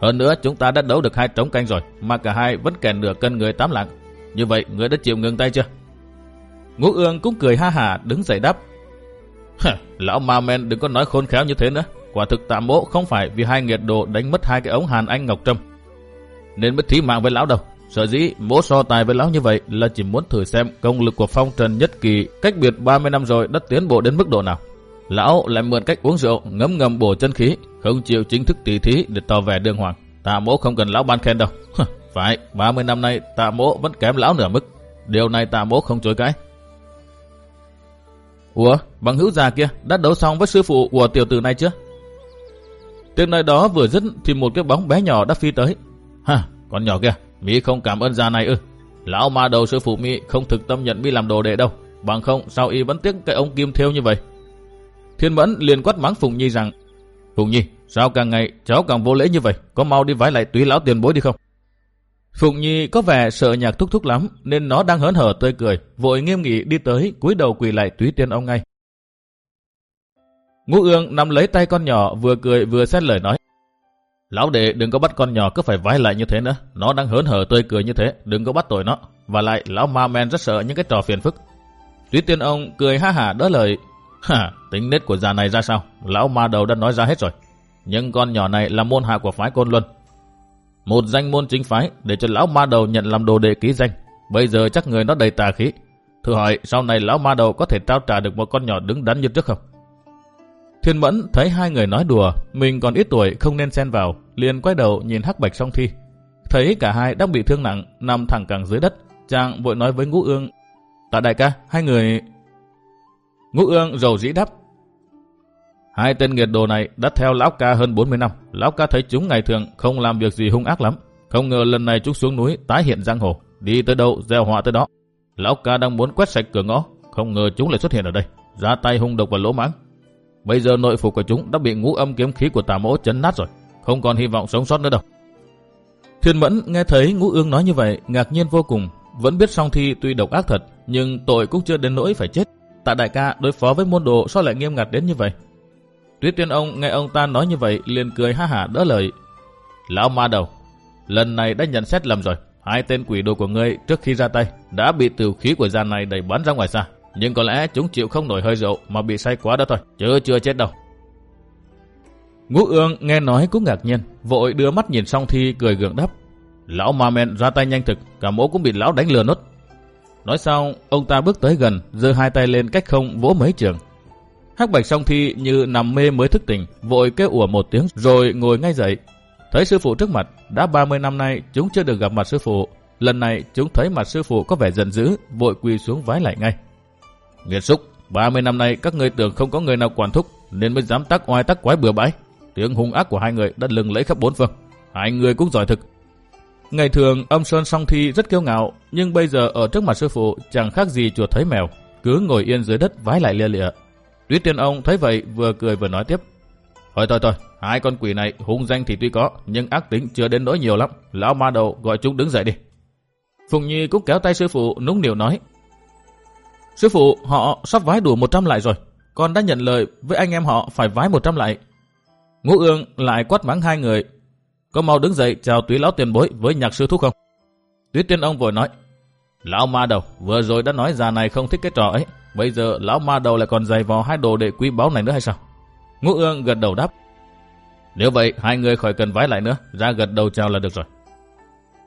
Hơn nữa chúng ta đã đấu được hai trống canh rồi, mà cả hai vẫn kèn nửa cân người tám lạng. Như vậy ngươi đã chịu ngừng tay chưa? Ngũ ương cũng cười ha hà đứng dậy đáp. lão ma men đừng có nói khôn khéo như thế nữa. Quả thực tạm mỗ không phải vì hai nghiệt đồ đánh mất hai cái ống hàn anh ngọc trâm nên mới thí mạng với lão đâu. Sở dĩ bố so tài với lão như vậy là chỉ muốn thử xem công lực của phong trần nhất kỳ cách biệt 30 năm rồi đã tiến bộ đến mức độ nào. Lão lại mượn cách uống rượu ngấm ngầm bổ chân khí, không chịu chính thức tỷ thí để tỏ vẻ đương hoàng. Tạ mỗ không cần lão ban khen đâu. Phải, 30 năm nay tạ mỗ vẫn kém lão nửa mức. Điều này tạ mỗ không chối cãi. Ủa, bằng hữu già kia đã đấu xong với sư phụ của tiểu tử này chưa? Tiếng nói đó vừa dứt thì một cái bóng bé nhỏ đã phi tới, Ha, con nhỏ kia, Mỹ không cảm ơn già này ư. Lão ma đầu sư phụ Mỹ không thực tâm nhận Mỹ làm đồ đệ đâu. Bằng không, sao y vẫn tiếc cái ông kim thêu như vậy? Thiên Mẫn liền quát mắng Phùng Nhi rằng, Phùng Nhi, sao càng ngày cháu càng vô lễ như vậy? Có mau đi vái lại túy lão tiền bối đi không? Phùng Nhi có vẻ sợ nhạc thúc thúc lắm, nên nó đang hớn hở tươi cười, vội nghiêm nghị đi tới, cúi đầu quỳ lại túy tiên ông ngay. Ngũ ương nắm lấy tay con nhỏ, vừa cười vừa xét lời nói. Lão đệ đừng có bắt con nhỏ cứ phải vái lại như thế nữa. Nó đang hớn hở tươi cười như thế, đừng có bắt tội nó. Và lại lão ma men rất sợ những cái trò phiền phức. Tuy tiên ông cười ha hả đỡ lời. Hả, tính nết của già này ra sao? Lão ma đầu đã nói ra hết rồi. Nhưng con nhỏ này là môn hạ của phái Côn Luân. Một danh môn chính phái để cho lão ma đầu nhận làm đồ đệ ký danh. Bây giờ chắc người nó đầy tà khí. Thử hỏi sau này lão ma đầu có thể trao trả được một con nhỏ đứng đắn như trước không? Thiên Mẫn thấy hai người nói đùa, mình còn ít tuổi không nên xen vào, liền quay đầu nhìn Hắc Bạch song thi. Thấy cả hai đang bị thương nặng, nằm thẳng cẳng dưới đất, chàng vội nói với Ngũ Ương, Tạ đại ca, hai người... Ngũ Ương rầu dĩ đáp, Hai tên nghiệt đồ này đã theo lão ca hơn 40 năm. Lão ca thấy chúng ngày thường không làm việc gì hung ác lắm. Không ngờ lần này chúng xuống núi tái hiện giang hồ. đi tới đâu gieo họa tới đó. Lão ca đang muốn quét sạch cửa ngõ, không ngờ chúng lại xuất hiện ở đây, ra tay hung độc và lỗ mãng. Bây giờ nội phục của chúng đã bị ngũ âm kiếm khí của tà mỗ chấn nát rồi, không còn hy vọng sống sót nữa đâu. Thiên Mẫn nghe thấy ngũ ương nói như vậy, ngạc nhiên vô cùng, vẫn biết song thi tuy độc ác thật, nhưng tội cũng chưa đến nỗi phải chết. Tạ đại ca đối phó với môn đồ sao lại nghiêm ngặt đến như vậy? Tuyết tiên ông nghe ông ta nói như vậy liền cười ha hả đỡ lời. Lão ma đầu, lần này đã nhận xét lầm rồi. Hai tên quỷ đồ của ngươi trước khi ra tay đã bị tử khí của gian này đẩy bắn ra ngoài xa. Nhưng có lẽ chúng chịu không nổi hơi rượu mà bị say quá đó thôi, chứ chưa chết đâu. Ngũ ương nghe nói cũng ngạc nhiên, vội đưa mắt nhìn song thi cười gượng đáp. Lão ma men ra tay nhanh thực, cả mỗ cũng bị lão đánh lừa nốt. Nói xong, ông ta bước tới gần, giơ hai tay lên cách không vỗ mấy trường. Hắc bạch song thi như nằm mê mới thức tỉnh, vội kêu ủa một tiếng rồi ngồi ngay dậy. Thấy sư phụ trước mặt, đã 30 năm nay chúng chưa được gặp mặt sư phụ. Lần này chúng thấy mặt sư phụ có vẻ giận dữ, vội quỳ xuống vái lại ngay. Nghiệt xúc, 30 năm nay các ngươi tưởng không có người nào quản thúc, nên mới dám tác oai tác quái bừa bãi. Tiếng hung ác của hai người đã lừng lẫy khắp bốn phương. Hai người cũng giỏi thực, Ngày thường âm Sơn song thi rất kiêu ngạo, nhưng bây giờ ở trước mặt sư phụ chẳng khác gì chuột thấy mèo, cứ ngồi yên dưới đất vái lại lia lịa. Tuyết tiên ông thấy vậy vừa cười vừa nói tiếp. Thôi thôi thôi, hai con quỷ này hung danh thì tuy có, nhưng ác tính chưa đến nỗi nhiều lắm. Lão ma đầu gọi chúng đứng dậy đi. Phùng Nhi cũng kéo tay sư phụ núng nỉu nói. Sư phụ, họ sắp vái đủ 100 lại rồi. Con đã nhận lời với anh em họ phải vái 100 lại. Ngũ ương lại quát mắng hai người có mau đứng dậy chào túy lão tiền bối với nhạc sư thúc không? Túy tiên ông vội nói. Lão ma đầu, vừa rồi đã nói già này không thích cái trò ấy. Bây giờ lão ma đầu lại còn dày vò hai đồ đệ quý báu này nữa hay sao? Ngũ ương gật đầu đáp. Nếu vậy, hai người khỏi cần vái lại nữa, ra gật đầu chào là được rồi.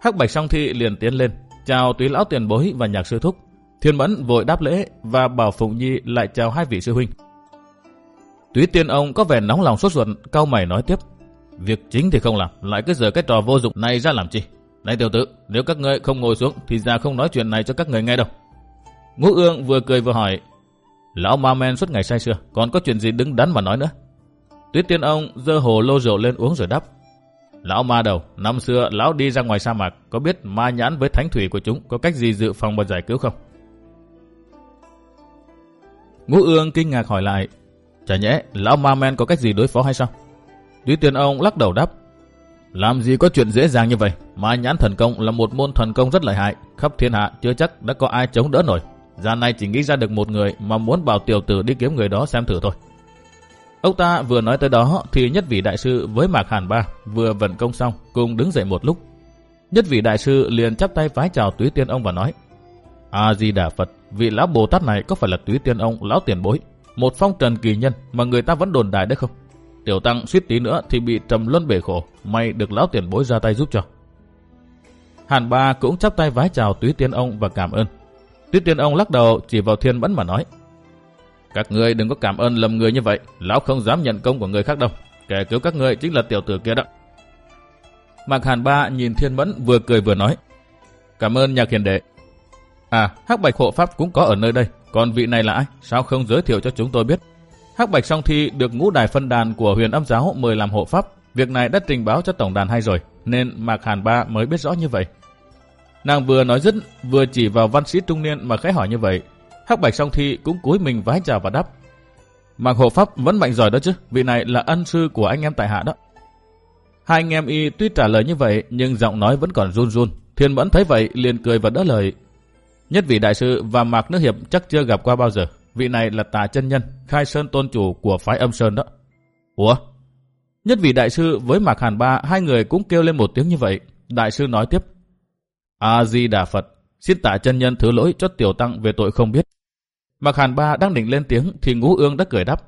Hắc bạch song thi liền tiến lên, chào túy lão tiền bối và nhạc sư thúc. Thiên mẫn vội đáp lễ và bảo Phụng Nhi lại chào hai vị sư huynh. Túy tiên ông có vẻ nóng lòng sốt ruột, cao mày nói tiếp. Việc chính thì không làm, lại cứ giờ cái trò vô dụng này ra làm chi? Này tiểu tử, nếu các ngươi không ngồi xuống thì ra không nói chuyện này cho các người nghe đâu. Ngũ ương vừa cười vừa hỏi, lão ma men suốt ngày say xưa, còn có chuyện gì đứng đắn mà nói nữa? Tuyết tiên ông dơ hồ lô rượu lên uống rồi đáp. Lão ma đầu, năm xưa lão đi ra ngoài sa mạc, có biết ma nhãn với thánh thủy của chúng có cách gì dự phòng và giải cứu không? Ngũ ương kinh ngạc hỏi lại, chả nhẽ lão ma men có cách gì đối phó hay sao? Lý Tiên ông lắc đầu đáp. Làm gì có chuyện dễ dàng như vậy, mà nhãn thần công là một môn thần công rất lợi hại, khắp thiên hạ chưa chắc đã có ai chống đỡ nổi. Giờ này chỉ nghĩ ra được một người mà muốn bảo tiểu tử đi kiếm người đó xem thử thôi. Ông ta vừa nói tới đó thì nhất vị đại sư với Mạc Hàn Ba vừa vận công xong cùng đứng dậy một lúc. Nhất vị đại sư liền chắp tay vái chào túy tiên ông và nói A-di-đà Phật, vị lão Bồ Tát này có phải là túy tiên ông lão tiền bối, một phong trần kỳ nhân mà người ta vẫn đồn đại đấy không? Tiểu tăng suýt tí nữa thì bị trầm luân bể khổ, may được lão tiền bối ra tay giúp cho. Hàn ba cũng chắp tay vái chào túy tiên ông và cảm ơn. Túy tiên ông lắc đầu chỉ vào thiên bẫn mà nói. Các người đừng có cảm ơn lầm người như vậy, lão không dám nhận công của người khác đâu. Kẻ cứu các người chính là tiểu tử kia đó. Mạc Hàn Ba nhìn Thiên Mẫn vừa cười vừa nói. Cảm ơn nhạc hiền đệ. À, hắc bạch hộ pháp cũng có ở nơi đây. Còn vị này là ai? Sao không giới thiệu cho chúng tôi biết? Hắc Bạch Song Thi được ngũ đài phân đàn của huyền âm giáo mời làm hộ pháp. Việc này đã trình báo cho tổng đàn hay rồi, nên Mạc Hàn Ba mới biết rõ như vậy. Nàng vừa nói dứt, vừa chỉ vào văn sĩ trung niên mà khẽ hỏi như vậy. Hắc Bạch Song Thi cũng cúi mình vái chào và đáp. Mạc hộ pháp vẫn mạnh giỏi đó chứ, vị này là ân sư của anh em tại hạ đó. Hai anh em y tuy trả lời như vậy, nhưng giọng nói vẫn còn run run. Thiên Mẫn thấy vậy liền cười và đỡ lời. Nhất vị đại sư và Mạc Nước Hiệp chắc chưa gặp qua bao giờ, vị này là tà chân nhân, khai sơn tôn chủ của phái âm sơn đó. Ủa? Nhất vị đại sư với Mạc Hàn Ba, hai người cũng kêu lên một tiếng như vậy. Đại sư nói tiếp. A-di-đà Phật, xin tà chân nhân thứ lỗi cho tiểu tăng về tội không biết. Mạc Hàn Ba đang định lên tiếng thì ngũ ương đã cười đáp.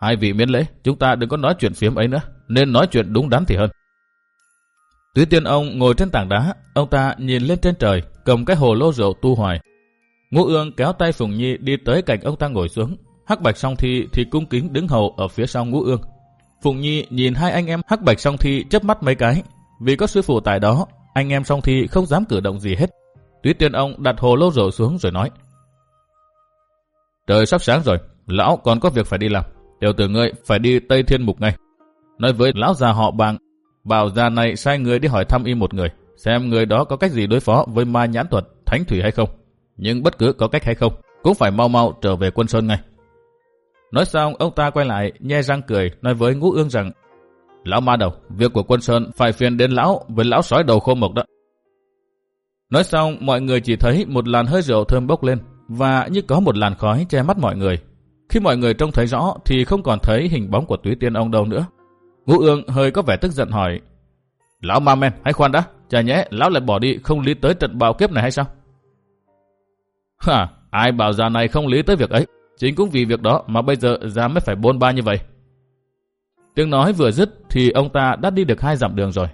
Hai vị miễn lễ, chúng ta đừng có nói chuyện phiếm ấy nữa, nên nói chuyện đúng đắn thì hơn. Tuyết tiên ông ngồi trên tảng đá, ông ta nhìn lên trên trời, cầm cái hồ lô rượu tu hoài, Ngũ ương kéo tay Phùng Nhi đi tới cạnh ông ta ngồi xuống. Hắc Bạch Song Thi thì cung kính đứng hầu ở phía sau Ngũ ương. Phùng Nhi nhìn hai anh em Hắc Bạch Song Thi chớp mắt mấy cái. Vì có sư phụ tại đó, anh em Song Thi không dám cử động gì hết. Tuyết tiên ông đặt hồ lô rượu xuống rồi nói. Trời sắp sáng rồi, lão còn có việc phải đi làm. Tiểu tử ngươi phải đi Tây Thiên Mục ngay. Nói với lão già họ bàng, bảo già này sai người đi hỏi thăm y một người. xem người đó có cách gì đối phó với ma nhãn thuật, thánh thủy hay không. Nhưng bất cứ có cách hay không, cũng phải mau mau trở về quân sơn ngay. Nói xong, ông ta quay lại, nhe răng cười, nói với ngũ ương rằng Lão ma đầu, việc của quân sơn phải phiền đến lão với lão sói đầu khô mộc đó. Nói xong, mọi người chỉ thấy một làn hơi rượu thơm bốc lên, và như có một làn khói che mắt mọi người. Khi mọi người trông thấy rõ thì không còn thấy hình bóng của túy tiên ông đâu nữa. Ngũ ương hơi có vẻ tức giận hỏi, Lão ma men, hãy khoan đã, chả nhẽ lão lại bỏ đi không lý tới trận bạo kiếp này hay sao? Hả, ai bảo già này không lý tới việc ấy, chính cũng vì việc đó mà bây giờ già mới phải bôn ba như vậy. Tiếng nói vừa dứt thì ông ta đã đi được hai dặm đường rồi.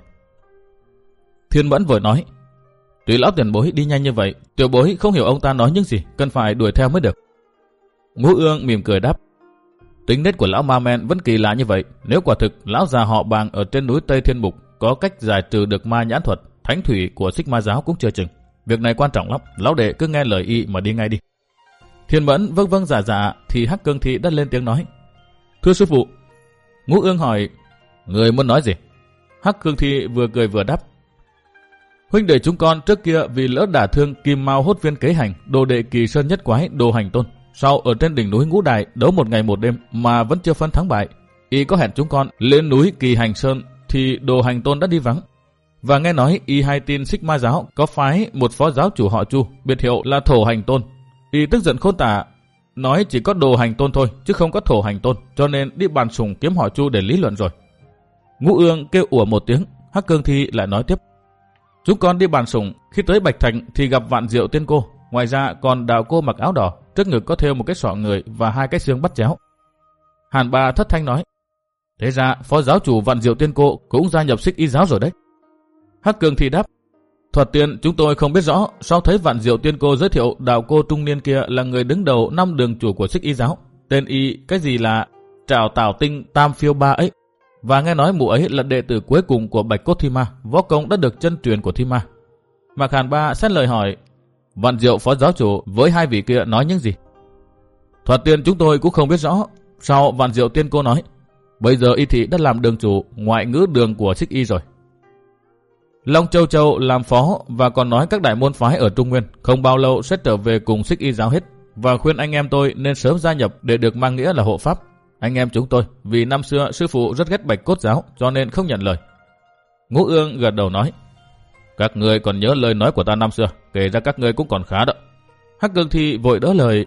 Thiên Mẫn vừa nói, Tuy lão tiền bối đi nhanh như vậy, tiểu bối không hiểu ông ta nói những gì, cần phải đuổi theo mới được. Ngũ ương mỉm cười đáp, tính nết của lão ma men vẫn kỳ lạ như vậy, nếu quả thực lão già họ bàng ở trên núi Tây Thiên Mục có cách giải trừ được ma nhãn thuật, thánh thủy của xích ma giáo cũng chưa chừng. Việc này quan trọng lắm, lão đệ cứ nghe lời y mà đi ngay đi. Thiên Mẫn vâng vâng giả dạ thì Hắc Cương Thị đã lên tiếng nói. Thưa sư phụ, Ngũ Ương hỏi, người muốn nói gì? Hắc Cương Thị vừa cười vừa đáp. Huynh đệ chúng con trước kia vì lỡ đả thương kim mau hốt viên kế hành, đồ đệ kỳ sơn nhất quái, đồ hành tôn. Sau ở trên đỉnh núi Ngũ Đại đấu một ngày một đêm mà vẫn chưa phân thắng bại. Y có hẹn chúng con lên núi kỳ hành sơn thì đồ hành tôn đã đi vắng. Và nghe nói y hai tin xích ma giáo có phái một phó giáo chủ họ Chu, biệt hiệu là thổ hành tôn. Y tức giận khôn tả, nói chỉ có đồ hành tôn thôi, chứ không có thổ hành tôn, cho nên đi bàn sùng kiếm họ Chu để lý luận rồi. Ngũ ương kêu ủa một tiếng, Hắc Cương Thi lại nói tiếp. Chúng con đi bàn sùng khi tới Bạch Thành thì gặp vạn diệu tiên cô. Ngoài ra còn đạo cô mặc áo đỏ, trước ngực có thêu một cái sọ người và hai cái xương bắt chéo. Hàn bà thất thanh nói, thế ra phó giáo chủ vạn diệu tiên cô cũng gia nhập xích y giáo rồi đấy. Hắc Cường thì đáp, thuật tiên chúng tôi không biết rõ, sau thấy vạn diệu tiên cô giới thiệu đạo cô trung niên kia là người đứng đầu năm đường chủ của xích y giáo. Tên y cái gì là trào tảo tinh tam phiêu ba ấy. Và nghe nói mụ ấy là đệ tử cuối cùng của Bạch Cốt Thi Ma, võ công đã được chân truyền của Thi Ma. Mạc Hàn Ba xét lời hỏi, Vạn Diệu Phó Giáo Chủ với hai vị kia nói những gì? Thoạt tiên chúng tôi cũng không biết rõ. Sau Vạn Diệu Tiên cô nói, bây giờ y thị đã làm đường chủ ngoại ngữ đường của Xích Y rồi. Long Châu Châu làm phó và còn nói các đại môn phái ở Trung Nguyên không bao lâu sẽ trở về cùng Xích Y giáo hết và khuyên anh em tôi nên sớm gia nhập để được mang nghĩa là hộ pháp. Anh em chúng tôi, vì năm xưa sư phụ rất ghét bạch cốt giáo, cho nên không nhận lời. Ngũ ương gật đầu nói, các người còn nhớ lời nói của ta năm xưa, kể ra các người cũng còn khá đó. Hắc cương thi vội đỡ lời,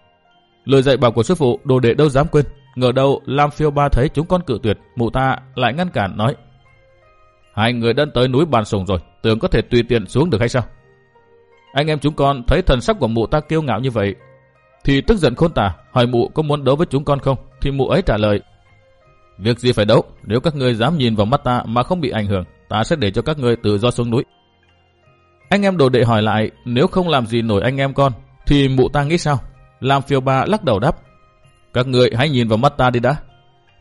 lời dạy bảo của sư phụ đồ đệ đâu dám quên. Ngờ đâu Lam phiêu ba thấy chúng con cự tuyệt, mụ ta lại ngăn cản nói, hai người đã tới núi bàn sùng rồi, tưởng có thể tùy tiện xuống được hay sao? Anh em chúng con thấy thần sắc của mụ ta kiêu ngạo như vậy, thì tức giận khôn tả, hỏi mụ có muốn đấu với chúng con không? Thì mụ ấy trả lời, việc gì phải đấu, nếu các ngươi dám nhìn vào mắt ta mà không bị ảnh hưởng, ta sẽ để cho các ngươi tự do xuống núi. Anh em đồ đệ hỏi lại, nếu không làm gì nổi anh em con, thì mụ ta nghĩ sao? Làm phiêu bà lắc đầu đáp, các người hãy nhìn vào mắt ta đi đã.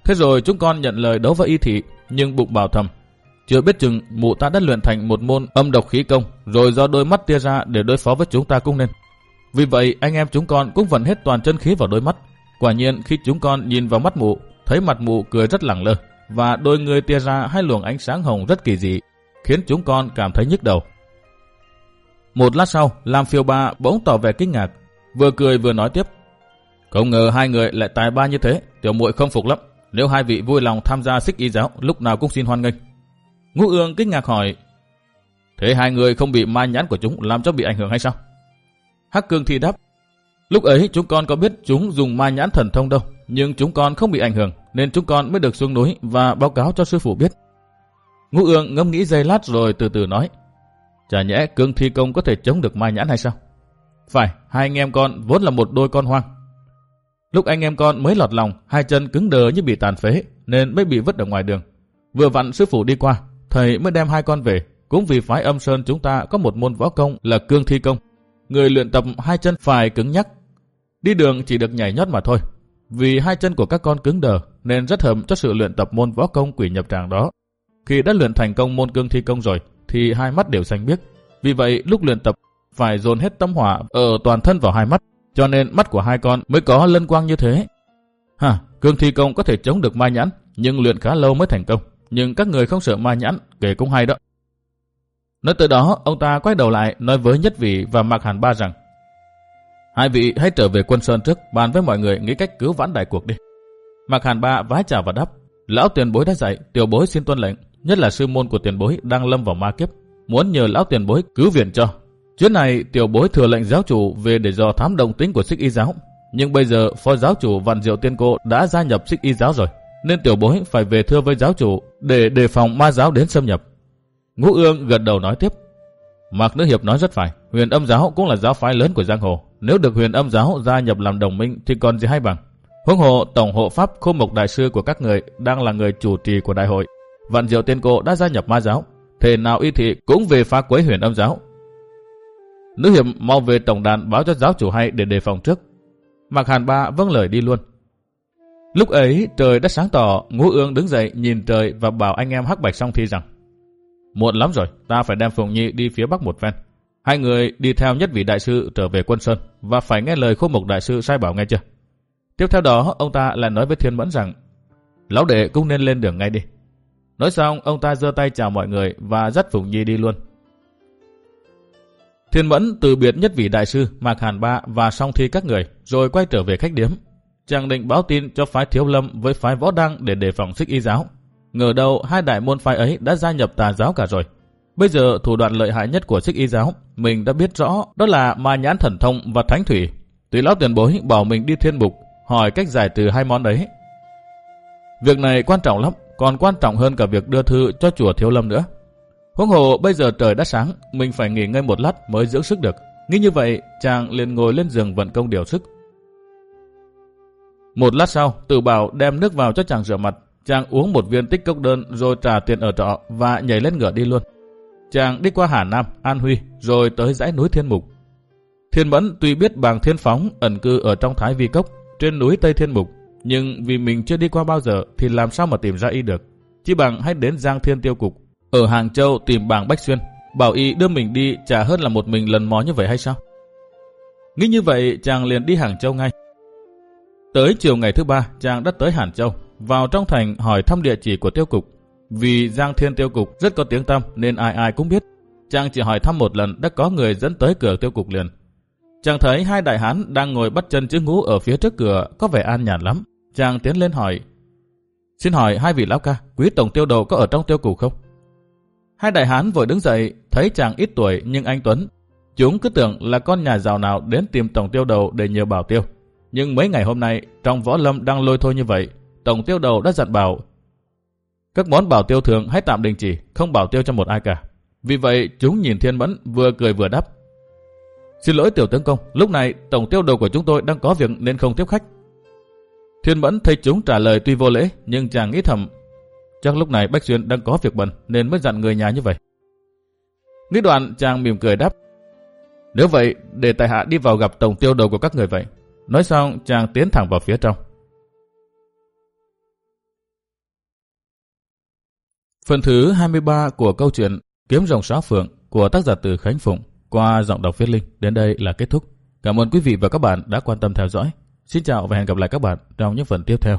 Thế rồi chúng con nhận lời đấu với y thị, nhưng bụng bảo thầm, chưa biết chừng mụ ta đã luyện thành một môn âm độc khí công, rồi do đôi mắt tia ra để đối phó với chúng ta cũng nên. Vì vậy anh em chúng con cũng vận hết toàn chân khí vào đôi mắt. Quả nhiên khi chúng con nhìn vào mắt mụ, thấy mặt mụ cười rất lẳng lơ và đôi người tia ra hai luồng ánh sáng hồng rất kỳ dị, khiến chúng con cảm thấy nhức đầu. Một lát sau, Lam Phiêu Ba bỗng tỏ vẻ kinh ngạc, vừa cười vừa nói tiếp. Không ngờ hai người lại tài ba như thế, tiểu muội không phục lắm. Nếu hai vị vui lòng tham gia xích y giáo, lúc nào cũng xin hoan nghênh. Ngũ Ương kinh ngạc hỏi, thế hai người không bị ma nhãn của chúng làm cho bị ảnh hưởng hay sao? Hắc Cương Thi đáp, lúc ấy chúng con có biết chúng dùng ma nhãn thần thông đâu, nhưng chúng con không bị ảnh hưởng, nên chúng con mới được xuống núi và báo cáo cho sư phụ biết. Ngũ Ương ngâm nghĩ giây lát rồi từ từ nói, chả nhẽ Cương Thi Công có thể chống được mai nhãn hay sao? Phải, hai anh em con vốn là một đôi con hoang. Lúc anh em con mới lọt lòng, hai chân cứng đờ như bị tàn phế, nên mới bị vứt ở ngoài đường. Vừa vặn sư phụ đi qua, thầy mới đem hai con về, cũng vì phái âm sơn chúng ta có một môn võ công là cương thi công. Người luyện tập hai chân phải cứng nhắc. Đi đường chỉ được nhảy nhót mà thôi. Vì hai chân của các con cứng đờ nên rất hợp cho sự luyện tập môn võ công quỷ nhập tràng đó. Khi đã luyện thành công môn cương thi công rồi thì hai mắt đều xanh biếc. Vì vậy lúc luyện tập phải dồn hết tâm hỏa ở toàn thân vào hai mắt. Cho nên mắt của hai con mới có lân quang như thế. Hả, cương thi công có thể chống được ma nhãn nhưng luyện khá lâu mới thành công. Nhưng các người không sợ ma nhãn kể cũng hay đó. Nói từ đó, ông ta quay đầu lại nói với Nhất Vị và Mạc Hàn Ba rằng Hai vị hãy trở về quân Sơn trước, bàn với mọi người nghĩ cách cứu vãn đại cuộc đi. Mạc Hàn Ba vái chào và đáp Lão tiền bối đã dạy, tiểu bối xin tuân lệnh, nhất là sư môn của tiền bối đang lâm vào ma kiếp, muốn nhờ lão tiền bối cứu viện cho. Chuyến này tiểu bối thừa lệnh giáo chủ về để dò thám đồng tính của xích y giáo, nhưng bây giờ phó giáo chủ Vạn Diệu Tiên Cô đã gia nhập xích y giáo rồi, nên tiểu bối phải về thưa với giáo chủ để đề phòng ma giáo đến xâm nhập. Ngũ Ương gật đầu nói tiếp. Mạc Nữ Hiệp nói rất phải, huyền âm giáo cũng là giáo phái lớn của giang hồ. Nếu được huyền âm giáo gia nhập làm đồng minh thì còn gì hay bằng. Huống hộ tổng hộ pháp khô mộc đại sư của các người đang là người chủ trì của đại hội. Vạn diệu tiên cô đã gia nhập ma giáo. Thể nào y thị cũng về phá quấy huyền âm giáo. Nữ hiệp mau về tổng đàn báo cho giáo chủ hay để đề phòng trước. Mạc Hàn Ba vâng lời đi luôn. Lúc ấy trời đã sáng tỏ, ngũ ương đứng dậy nhìn trời và bảo anh em hắc bạch song thi rằng Muộn lắm rồi, ta phải đem Phùng Nhi đi phía bắc một ven. Hai người đi theo nhất vị đại sư trở về quân Sơn và phải nghe lời khô mục đại sư sai bảo nghe chưa? Tiếp theo đó, ông ta lại nói với Thiên Mẫn rằng Lão đệ cũng nên lên đường ngay đi. Nói xong, ông ta giơ tay chào mọi người và dắt Phùng Nhi đi luôn. Thiên Mẫn từ biệt nhất vị đại sư Mạc Hàn Ba và song thi các người, rồi quay trở về khách điếm. Chàng định báo tin cho phái Thiếu Lâm với phái Võ Đăng để đề phòng xích y giáo. Ngờ đâu hai đại môn phái ấy đã gia nhập tà giáo cả rồi. Bây giờ thủ đoạn lợi hại nhất của xích y giáo, mình đã biết rõ đó là ma nhãn thần thông và thánh thủy. Tùy lão tiền bối bảo mình đi thiên mục, hỏi cách giải từ hai món đấy. Việc này quan trọng lắm, còn quan trọng hơn cả việc đưa thư cho chùa Thiếu Lâm nữa. Huống hồ bây giờ trời đã sáng, mình phải nghỉ ngơi một lát mới dưỡng sức được. Nghĩ như vậy, chàng liền ngồi lên giường vận công điều sức. Một lát sau, tự bảo đem nước vào cho chàng rửa mặt. Chàng uống một viên tích cốc đơn rồi trả tiền ở trọ và nhảy lên ngựa đi luôn. Chàng đi qua Hà Nam, An Huy, rồi tới dãy núi Thiên Mục. Thiên Mẫn tuy biết bàng thiên phóng ẩn cư ở trong Thái Vi Cốc, trên núi Tây Thiên Mục, nhưng vì mình chưa đi qua bao giờ thì làm sao mà tìm ra y được. Chỉ bằng hãy đến Giang Thiên Tiêu Cục, ở Hàng Châu tìm bảng Bách Xuyên, bảo y đưa mình đi chả hơn là một mình lần mò như vậy hay sao? Nghĩ như vậy chàng liền đi Hàng Châu ngay. Tới chiều ngày thứ ba, chàng đã tới Hàn Châu, vào trong thành hỏi thăm địa chỉ của tiêu cục. Vì Giang Thiên tiêu cục rất có tiếng tăm nên ai ai cũng biết. Chàng chỉ hỏi thăm một lần đã có người dẫn tới cửa tiêu cục liền. Chàng thấy hai đại hán đang ngồi bắt chân chữ ngũ ở phía trước cửa có vẻ an nhàn lắm. Chàng tiến lên hỏi. Xin hỏi hai vị lão ca, quý tổng tiêu đầu có ở trong tiêu cục không? Hai đại hán vội đứng dậy, thấy chàng ít tuổi nhưng anh Tuấn. Chúng cứ tưởng là con nhà giàu nào đến tìm tổng tiêu đầu để nhờ bảo tiêu. Nhưng mấy ngày hôm nay, trong võ lâm đang lôi thôi như vậy, tổng tiêu đầu đã dặn bảo các món bảo tiêu thường hãy tạm đình chỉ, không bảo tiêu cho một ai cả. Vì vậy, chúng nhìn Thiên Mẫn vừa cười vừa đáp. Xin lỗi tiểu tướng công, lúc này tổng tiêu đầu của chúng tôi đang có việc nên không tiếp khách. Thiên Mẫn thấy chúng trả lời tuy vô lễ, nhưng chàng nghĩ thầm, chắc lúc này Bách Xuyên đang có việc bận nên mới dặn người nhà như vậy. Nghĩ đoạn chàng mỉm cười đáp, nếu vậy, để tài hạ đi vào gặp tổng tiêu đầu của các người vậy. Nói xong, chàng tiến thẳng vào phía trong. Phần thứ 23 của câu chuyện Kiếm rồng xóa phượng của tác giả từ Khánh Phụng qua giọng đọc viết linh đến đây là kết thúc. Cảm ơn quý vị và các bạn đã quan tâm theo dõi. Xin chào và hẹn gặp lại các bạn trong những phần tiếp theo.